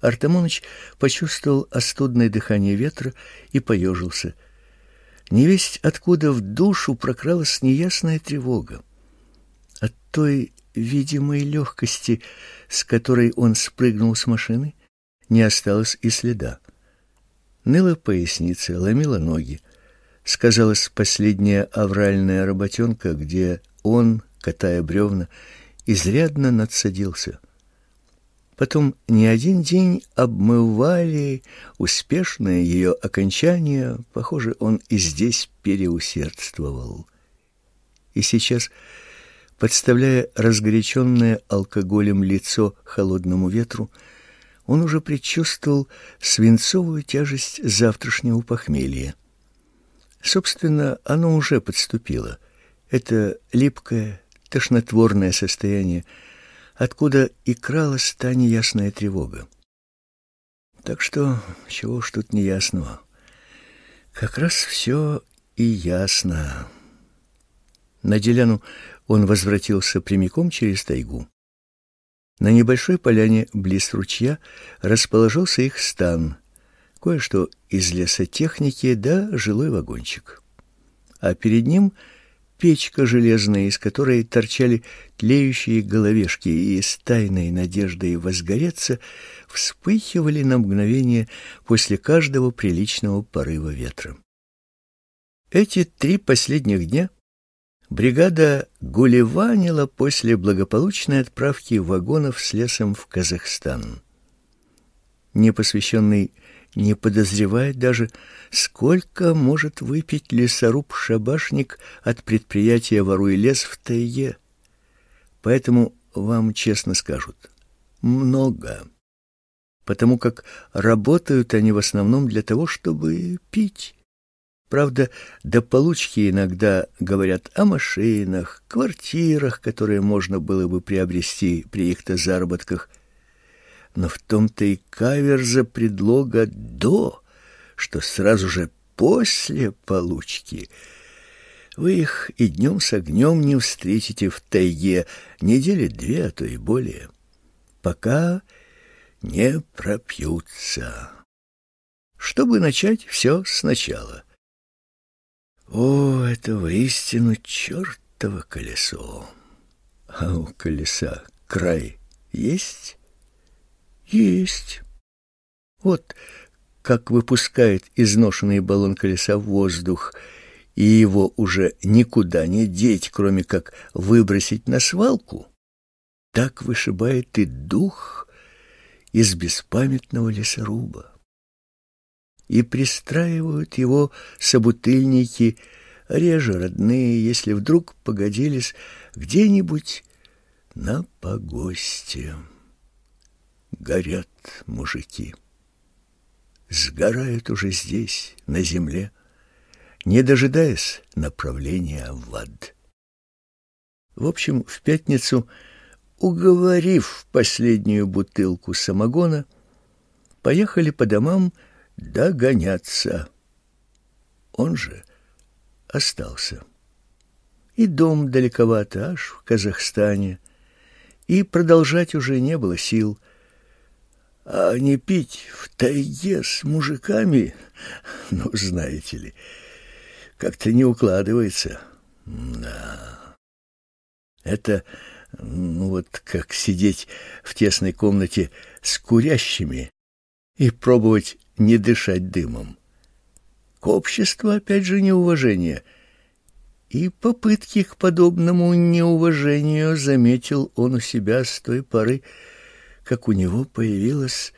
Артамоныч почувствовал остудное дыхание ветра и поежился. Невесть откуда в душу прокралась неясная тревога. От той видимой легкости, с которой он спрыгнул с машины, не осталось и следа. Ныла поясница, ломила ноги. Сказалась последняя авральная работенка, где он, катая бревна, изрядно надсадился. Потом не один день обмывали успешное ее окончание, похоже, он и здесь переусердствовал. И сейчас Подставляя разгоряченное алкоголем лицо холодному ветру, он уже предчувствовал свинцовую тяжесть завтрашнего похмелья. Собственно, оно уже подступило. Это липкое, тошнотворное состояние, откуда и кралась та неясная тревога. Так что, чего ж тут неясного? Как раз все и ясно. На деляну он возвратился прямиком через тайгу. На небольшой поляне близ ручья расположился их стан, кое-что из лесотехники да жилой вагончик. А перед ним печка железная, из которой торчали тлеющие головешки и с тайной надеждой возгореться вспыхивали на мгновение после каждого приличного порыва ветра. Эти три последних дня Бригада гулеванила после благополучной отправки вагонов с лесом в Казахстан. Непосвященный не подозревает даже, сколько может выпить лесоруб-шабашник от предприятия «Воруй лес» в тайге. Поэтому вам честно скажут – много. Потому как работают они в основном для того, чтобы пить. Правда, до получки иногда говорят о машинах, квартирах, которые можно было бы приобрести при их-то заработках. Но в том-то и каверза предлога «до», что сразу же после получки вы их и днем с огнем не встретите в тайге недели две, а то и более, пока не пропьются. Чтобы начать все сначала. О, это воистину чертово колесо. А у колеса край есть? Есть. Вот как выпускает изношенный баллон колеса в воздух, и его уже никуда не деть, кроме как выбросить на свалку, так вышибает и дух из беспамятного лесоруба и пристраивают его собутыльники, реже родные, если вдруг погодились где-нибудь на погосте. Горят мужики. Сгорают уже здесь, на земле, не дожидаясь направления в ад. В общем, в пятницу, уговорив последнюю бутылку самогона, поехали по домам догоняться. Он же остался. И дом далековато, аж в Казахстане, и продолжать уже не было сил. А не пить в тайге с мужиками, ну, знаете ли, как-то не укладывается. Да. Это, ну, вот как сидеть в тесной комнате с курящими и пробовать не дышать дымом. К обществу, опять же, неуважение. И попытки к подобному неуважению заметил он у себя с той поры, как у него появилась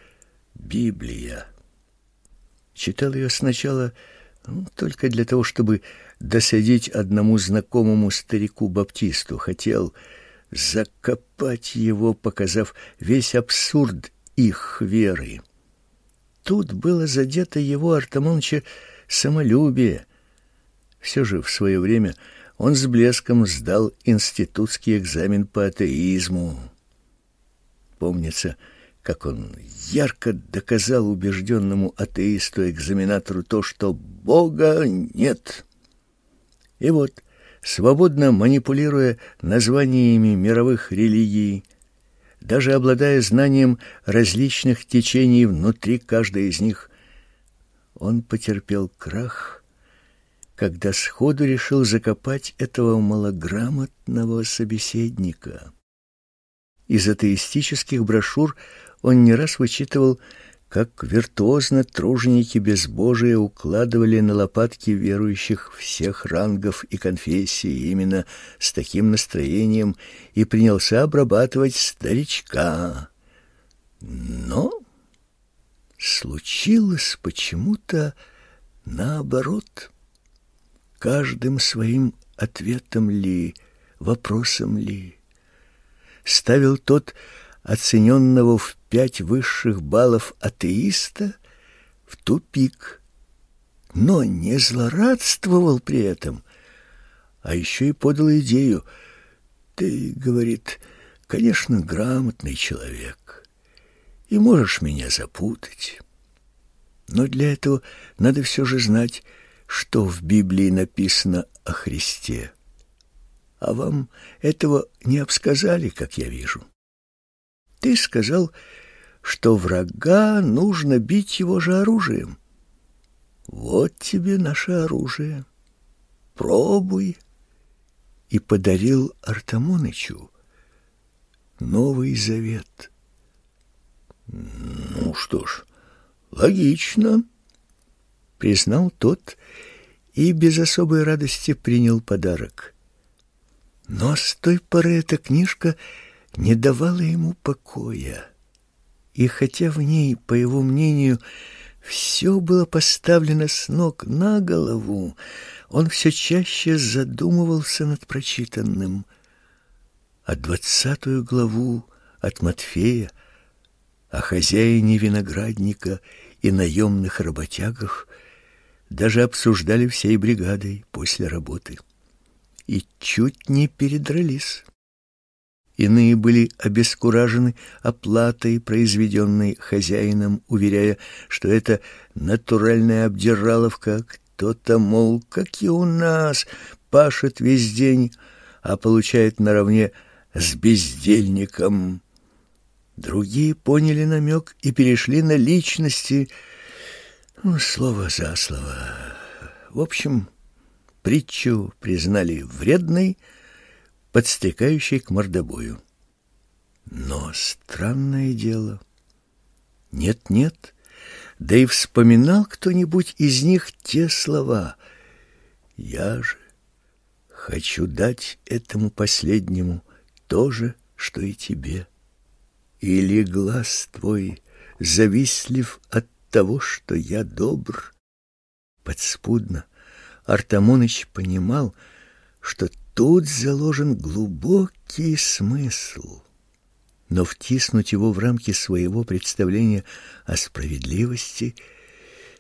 Библия. Читал ее сначала Ну, только для того, чтобы досадить одному знакомому старику-баптисту, хотел закопать его, показав весь абсурд их веры. Тут было задето его Артамоновича самолюбие. Все же в свое время он с блеском сдал институтский экзамен по атеизму. Помнится, как он ярко доказал убежденному атеисту-экзаменатору то, что Бога нет. И вот, свободно манипулируя названиями мировых религий, даже обладая знанием различных течений внутри каждой из них, он потерпел крах, когда сходу решил закопать этого малограмотного собеседника. Из атеистических брошюр он не раз вычитывал, как виртуозно труженики безбожия укладывали на лопатки верующих всех рангов и конфессий именно с таким настроением и принялся обрабатывать старичка. Но случилось почему-то наоборот. Каждым своим ответом ли, вопросом ли, ставил тот оцененного в пять высших баллов атеиста в тупик, но не злорадствовал при этом, а еще и подал идею. Ты, говорит, конечно, грамотный человек, и можешь меня запутать. Но для этого надо все же знать, что в Библии написано о Христе. А вам этого не обсказали, как я вижу. Ты сказал, что врага нужно бить его же оружием. Вот тебе наше оружие. Пробуй. И подарил Артамонычу Новый Завет. Ну что ж, логично, признал тот и без особой радости принял подарок. Но с той поры эта книжка не давала ему покоя. И хотя в ней, по его мнению, все было поставлено с ног на голову, он все чаще задумывался над прочитанным. А двадцатую главу от Матфея о хозяине виноградника и наемных работягах даже обсуждали всей бригадой после работы. И чуть не передрались. Иные были обескуражены оплатой, произведенной хозяином, уверяя, что это натуральная обдираловка. Кто-то, мол, как и у нас, пашет весь день, а получает наравне с бездельником. Другие поняли намек и перешли на личности, ну, слово за слово. В общем, притчу признали вредной, подстрекающий к мордобою. Но странное дело. Нет-нет, да и вспоминал кто-нибудь из них те слова. Я же хочу дать этому последнему то же, что и тебе. Или глаз твой завистлив от того, что я добр. Подспудно Артамоныч понимал, что Тут заложен глубокий смысл. Но втиснуть его в рамки своего представления о справедливости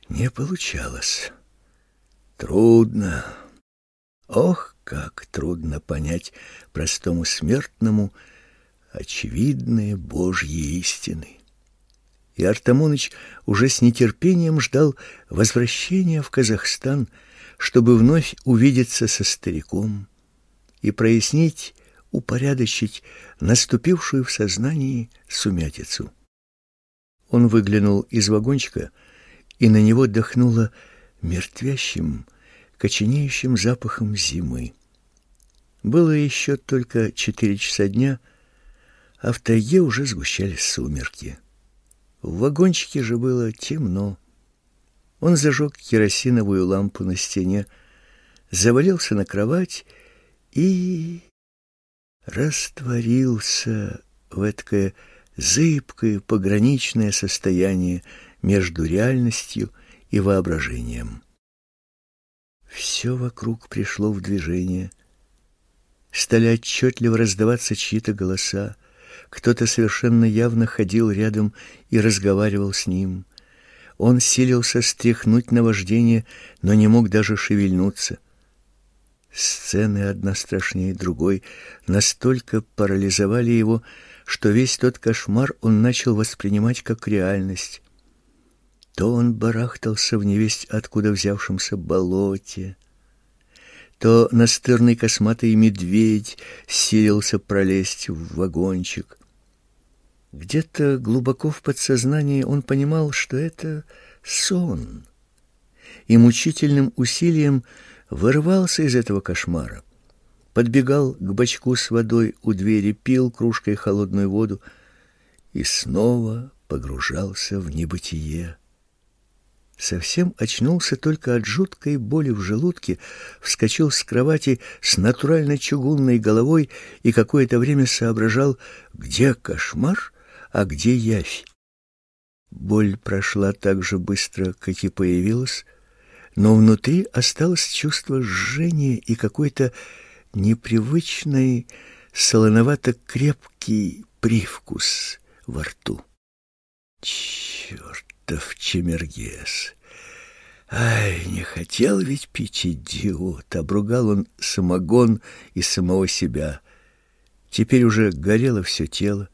не получалось. Трудно. Ох, как трудно понять простому смертному очевидные Божьи истины. И Артамоныч уже с нетерпением ждал возвращения в Казахстан, чтобы вновь увидеться со стариком, и прояснить, упорядочить наступившую в сознании сумятицу. Он выглянул из вагончика, и на него дохнуло мертвящим, коченеющим запахом зимы. Было еще только четыре часа дня, а в тайге уже сгущались сумерки. В вагончике же было темно. Он зажег керосиновую лампу на стене, завалился на кровать и растворился в это зыбкое пограничное состояние между реальностью и воображением. все вокруг пришло в движение. Стали отчетливо раздаваться чьи-то голоса. Кто-то совершенно явно ходил рядом и разговаривал с ним. Он силился стряхнуть наваждение, но не мог даже шевельнуться. Сцены одна страшнее другой настолько парализовали его, что весь тот кошмар он начал воспринимать как реальность. То он барахтался в невесть откуда взявшемся болоте, то настырный косматый медведь силился пролезть в вагончик. Где-то глубоко в подсознании он понимал, что это сон, и мучительным усилием вырвался из этого кошмара. Подбегал к бачку с водой у двери, пил кружкой холодную воду и снова погружался в небытие. Совсем очнулся только от жуткой боли в желудке, вскочил с кровати с натуральной чугунной головой и какое-то время соображал, где кошмар, а где явь. Боль прошла так же быстро, как и появилась, но внутри осталось чувство жжения и какой-то непривычный солоновато-крепкий привкус во рту. Черт! чертов Чемергес. Ай, не хотел ведь пить идиот, обругал он самогон и самого себя. Теперь уже горело все тело,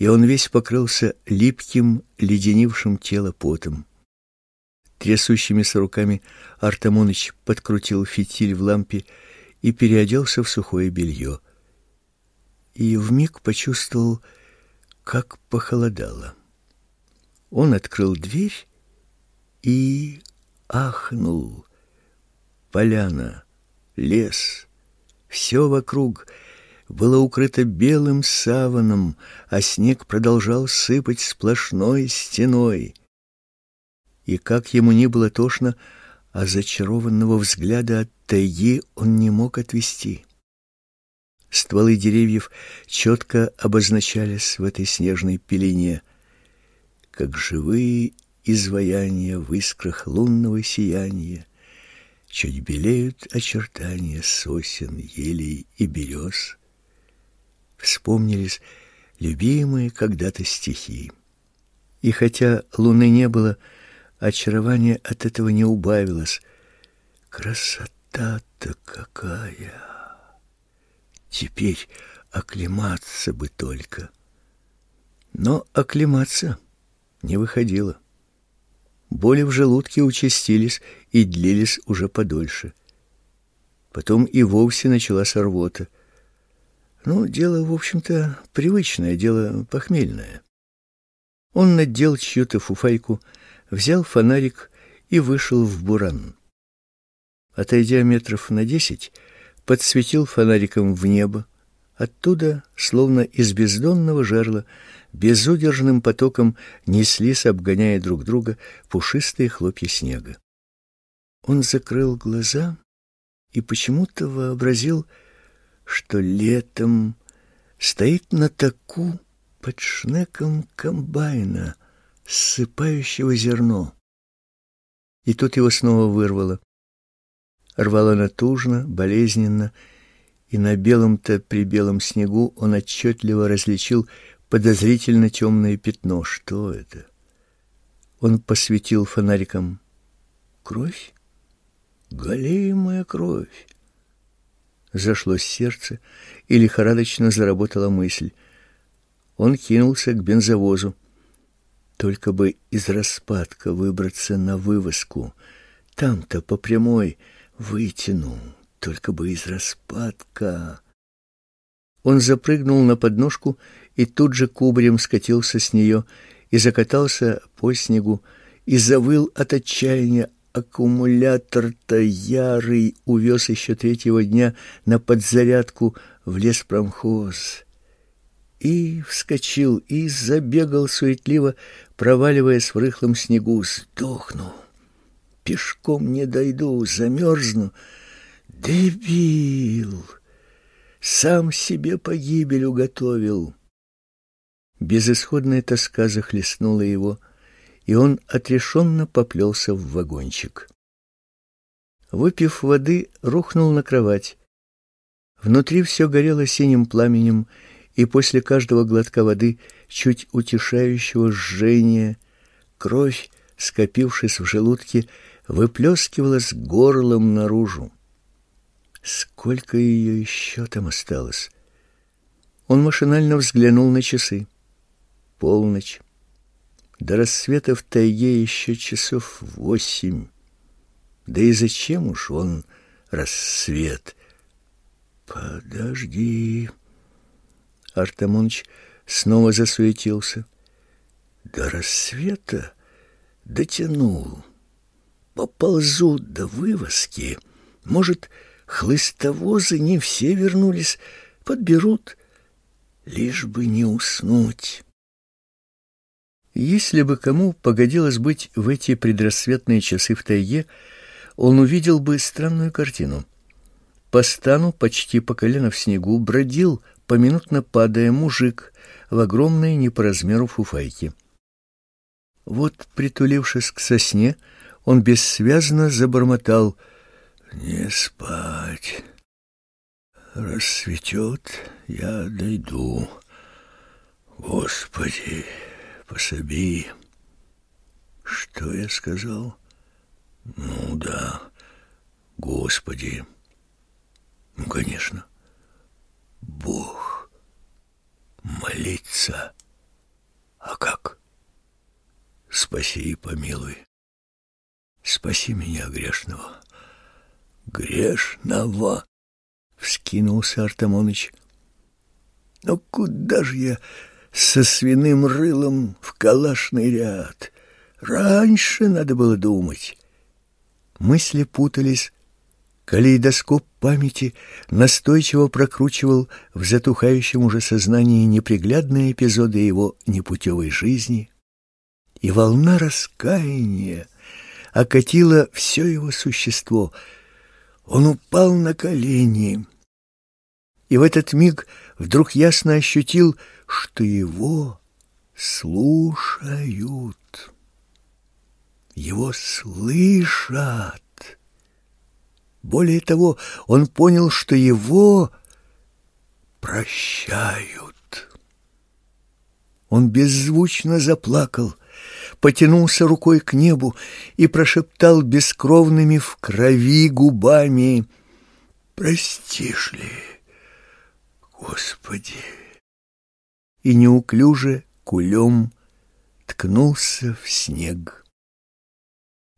и он весь покрылся липким, леденившим тело потом. Трясущимися руками Артамоныч подкрутил фитиль в лампе и переоделся в сухое белье. И вмиг почувствовал, как похолодало. Он открыл дверь и ахнул. Поляна, лес, все вокруг было укрыто белым саваном, а снег продолжал сыпать сплошной стеной. И как ему не было тошно, а зачарованного взгляда от тайги он не мог отвести. Стволы деревьев четко обозначались в этой снежной пелене как живые изваяния в искрах лунного сияния, чуть белеют очертания сосен, елей и берез. Вспомнились любимые когда-то стихи. И хотя луны не было, очарование от этого не убавилось. Красота-то какая! Теперь оклематься бы только. Но оклематься не выходило. Боли в желудке участились и длились уже подольше. Потом и вовсе началась рвота. Ну, дело, в общем-то, привычное, дело похмельное. Он надел чью-то фуфайку, взял фонарик и вышел в буран. Отойдя метров на десять, подсветил фонариком в небо. Оттуда, словно из бездонного жерла, безудержным потоком неслись, обгоняя друг друга, пушистые хлопья снега. Он закрыл глаза и почему-то вообразил, что летом стоит на таку под шнеком комбайна, ссыпающего зерно. И тут его снова вырвало. Рвало натужно, болезненно, и на белом-то при белом снегу он отчетливо различил подозрительно темное пятно. Что это? Он посветил фонариком. Кровь? Голеемая кровь. Зашлось сердце, и лихорадочно заработала мысль. Он кинулся к бензовозу. Только бы из распадка выбраться на вывозку. Там-то по прямой вытяну. Только бы из распадка. Он запрыгнул на подножку и тут же кубарем скатился с нее и закатался по снегу и завыл от отчаяния. Аккумулятор-то ярый увез еще третьего дня на подзарядку в леспромхоз. И вскочил, и забегал суетливо, проваливаясь в рыхлом снегу. Сдохну, пешком не дойду, замерзну. Дебил! Сам себе погибель уготовил. Безысходная тоска захлестнула его, и он отрешенно поплелся в вагончик. Выпив воды, рухнул на кровать. Внутри все горело синим пламенем, и после каждого глотка воды, чуть утешающего жжения, кровь, скопившись в желудке, выплескивалась горлом наружу. Сколько ее еще там осталось? Он машинально взглянул на часы. Полночь. До рассвета в тайге еще часов восемь. Да и зачем уж он рассвет? Подожди. Артамоныч снова засуетился. До рассвета дотянул. Поползу до вывозки. Может, хлыстовозы не все вернулись, подберут, лишь бы не уснуть. Если бы кому погодилось быть в эти предрассветные часы в тайге, он увидел бы странную картину. По стану, почти по колено в снегу, бродил, поминутно падая, мужик в огромной не по размеру фуфайке. Вот, притулившись к сосне, он бессвязно забормотал «Не спать! Рассветет, я дойду. Господи!» Пособи. Что я сказал? Ну да, Господи. Ну, конечно. Бог. Молиться. А как? Спаси и помилуй. Спаси меня грешного. Грешного, вскинулся Артамоныч. Но куда же я со свиным рылом в калашный ряд. Раньше надо было думать. Мысли путались. Калейдоскоп памяти настойчиво прокручивал в затухающем уже сознании неприглядные эпизоды его непутевой жизни, и волна раскаяния окатила все его существо. Он упал на колени, и в этот миг вдруг ясно ощутил, что его слушают. Его слышат. Более того, он понял, что его прощают. Он беззвучно заплакал, потянулся рукой к небу и прошептал бескровными в крови губами «Простишь ли, Господи?» и неуклюже кулем ткнулся в снег.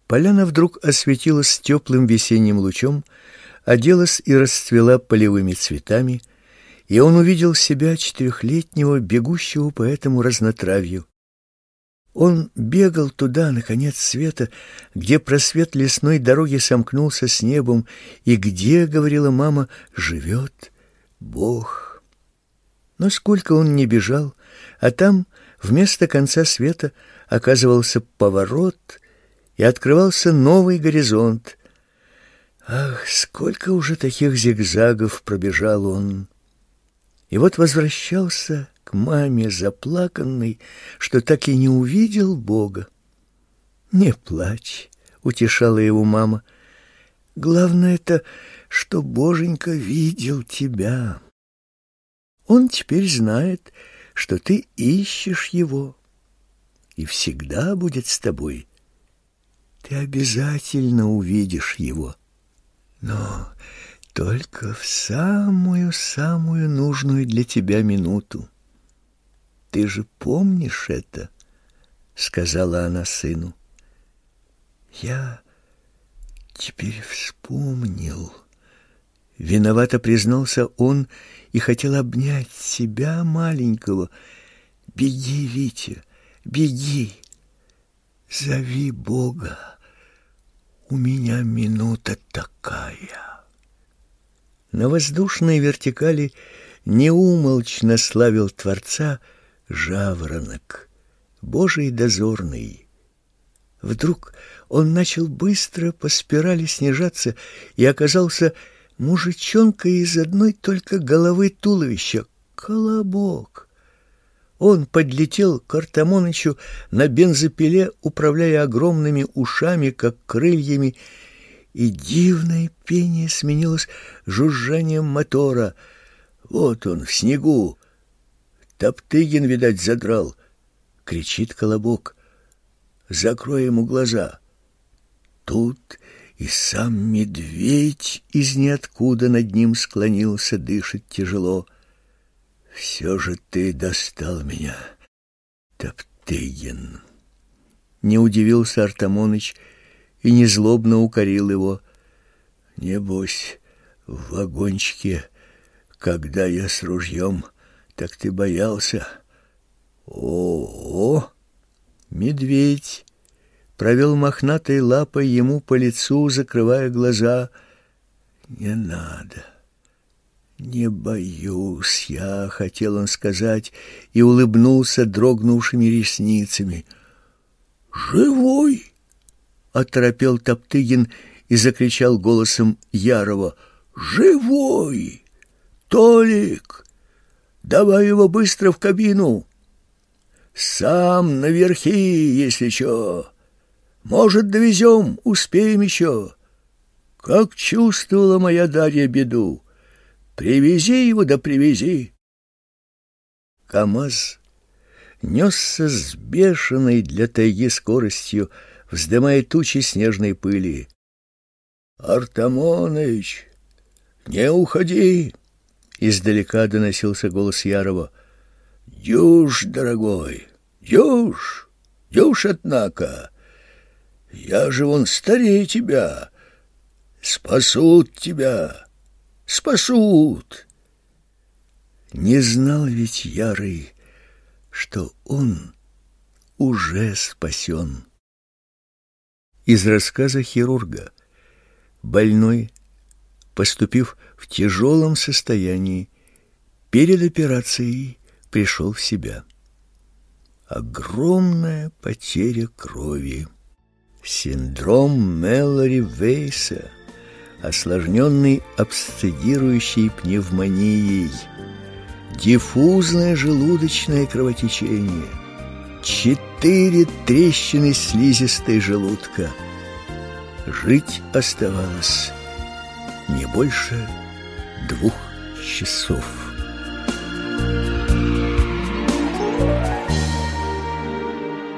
Поляна вдруг осветилась теплым весенним лучом, оделась и расцвела полевыми цветами, и он увидел себя четырехлетнего, бегущего по этому разнотравью. Он бегал туда, на конец света, где просвет лесной дороги сомкнулся с небом, и где, говорила мама, живет Бог. Но сколько он не бежал, а там вместо конца света оказывался поворот, и открывался новый горизонт. Ах, сколько уже таких зигзагов пробежал он! И вот возвращался к маме заплаканный, что так и не увидел Бога. «Не плачь», — утешала его мама. «Главное это, что Боженька видел тебя». Он теперь знает, что ты ищешь его и всегда будет с тобой. Ты обязательно увидишь его, но только в самую-самую нужную для тебя минуту. Ты же помнишь это, сказала она сыну. Я теперь вспомнил. Виновато признался он и хотел обнять себя маленького. Беги, Витя, беги. Зови Бога. У меня минута такая. На воздушной вертикали неумолчно славил Творца жаворонок, Божий дозорный. Вдруг он начал быстро по спирали снижаться и оказался мужичонка из одной только головы туловища. Колобок! Он подлетел к Артамонычу на бензопиле, управляя огромными ушами, как крыльями, и дивное пение сменилось жужжанием мотора. Вот он, в снегу. Топтыгин, видать, задрал. Кричит Колобок. Закрой ему глаза. Тут и сам медведь из ниоткуда над ним склонился, дышит тяжело. Все же ты достал меня, Топтыгин. Не удивился Артамоныч и незлобно укорил его. Небось, в вагончике, когда я с ружьем, так ты боялся. О, -о, -о! медведь провел мохнатой лапой ему по лицу, закрывая глаза. Не надо. Не боюсь я, хотел он сказать, и улыбнулся дрогнувшими ресницами. Живой! оторопел Топтыгин и закричал голосом Ярова: "Живой! Толик, давай его быстро в кабину. Сам наверхи, если что. Может, довезем, успеем еще. Как чувствовала моя Дарья беду. Привези его да привези. КамАЗ несся с бешеной для тайги скоростью, вздымая тучи снежной пыли. «Артамоныч, не уходи!» Издалека доносился голос Ярова. «Дюш, дорогой, дюш, дюш, однако!» Я же вон старее тебя. Спасут тебя, спасут. Не знал ведь Ярый, что он уже спасен. Из рассказа хирурга. Больной, поступив в тяжелом состоянии, перед операцией пришел в себя. Огромная потеря крови. Синдром Мэлори Вейса, осложненный обсцедирующей пневмонией, диффузное желудочное кровотечение, четыре трещины слизистой желудка. Жить оставалось не больше двух часов.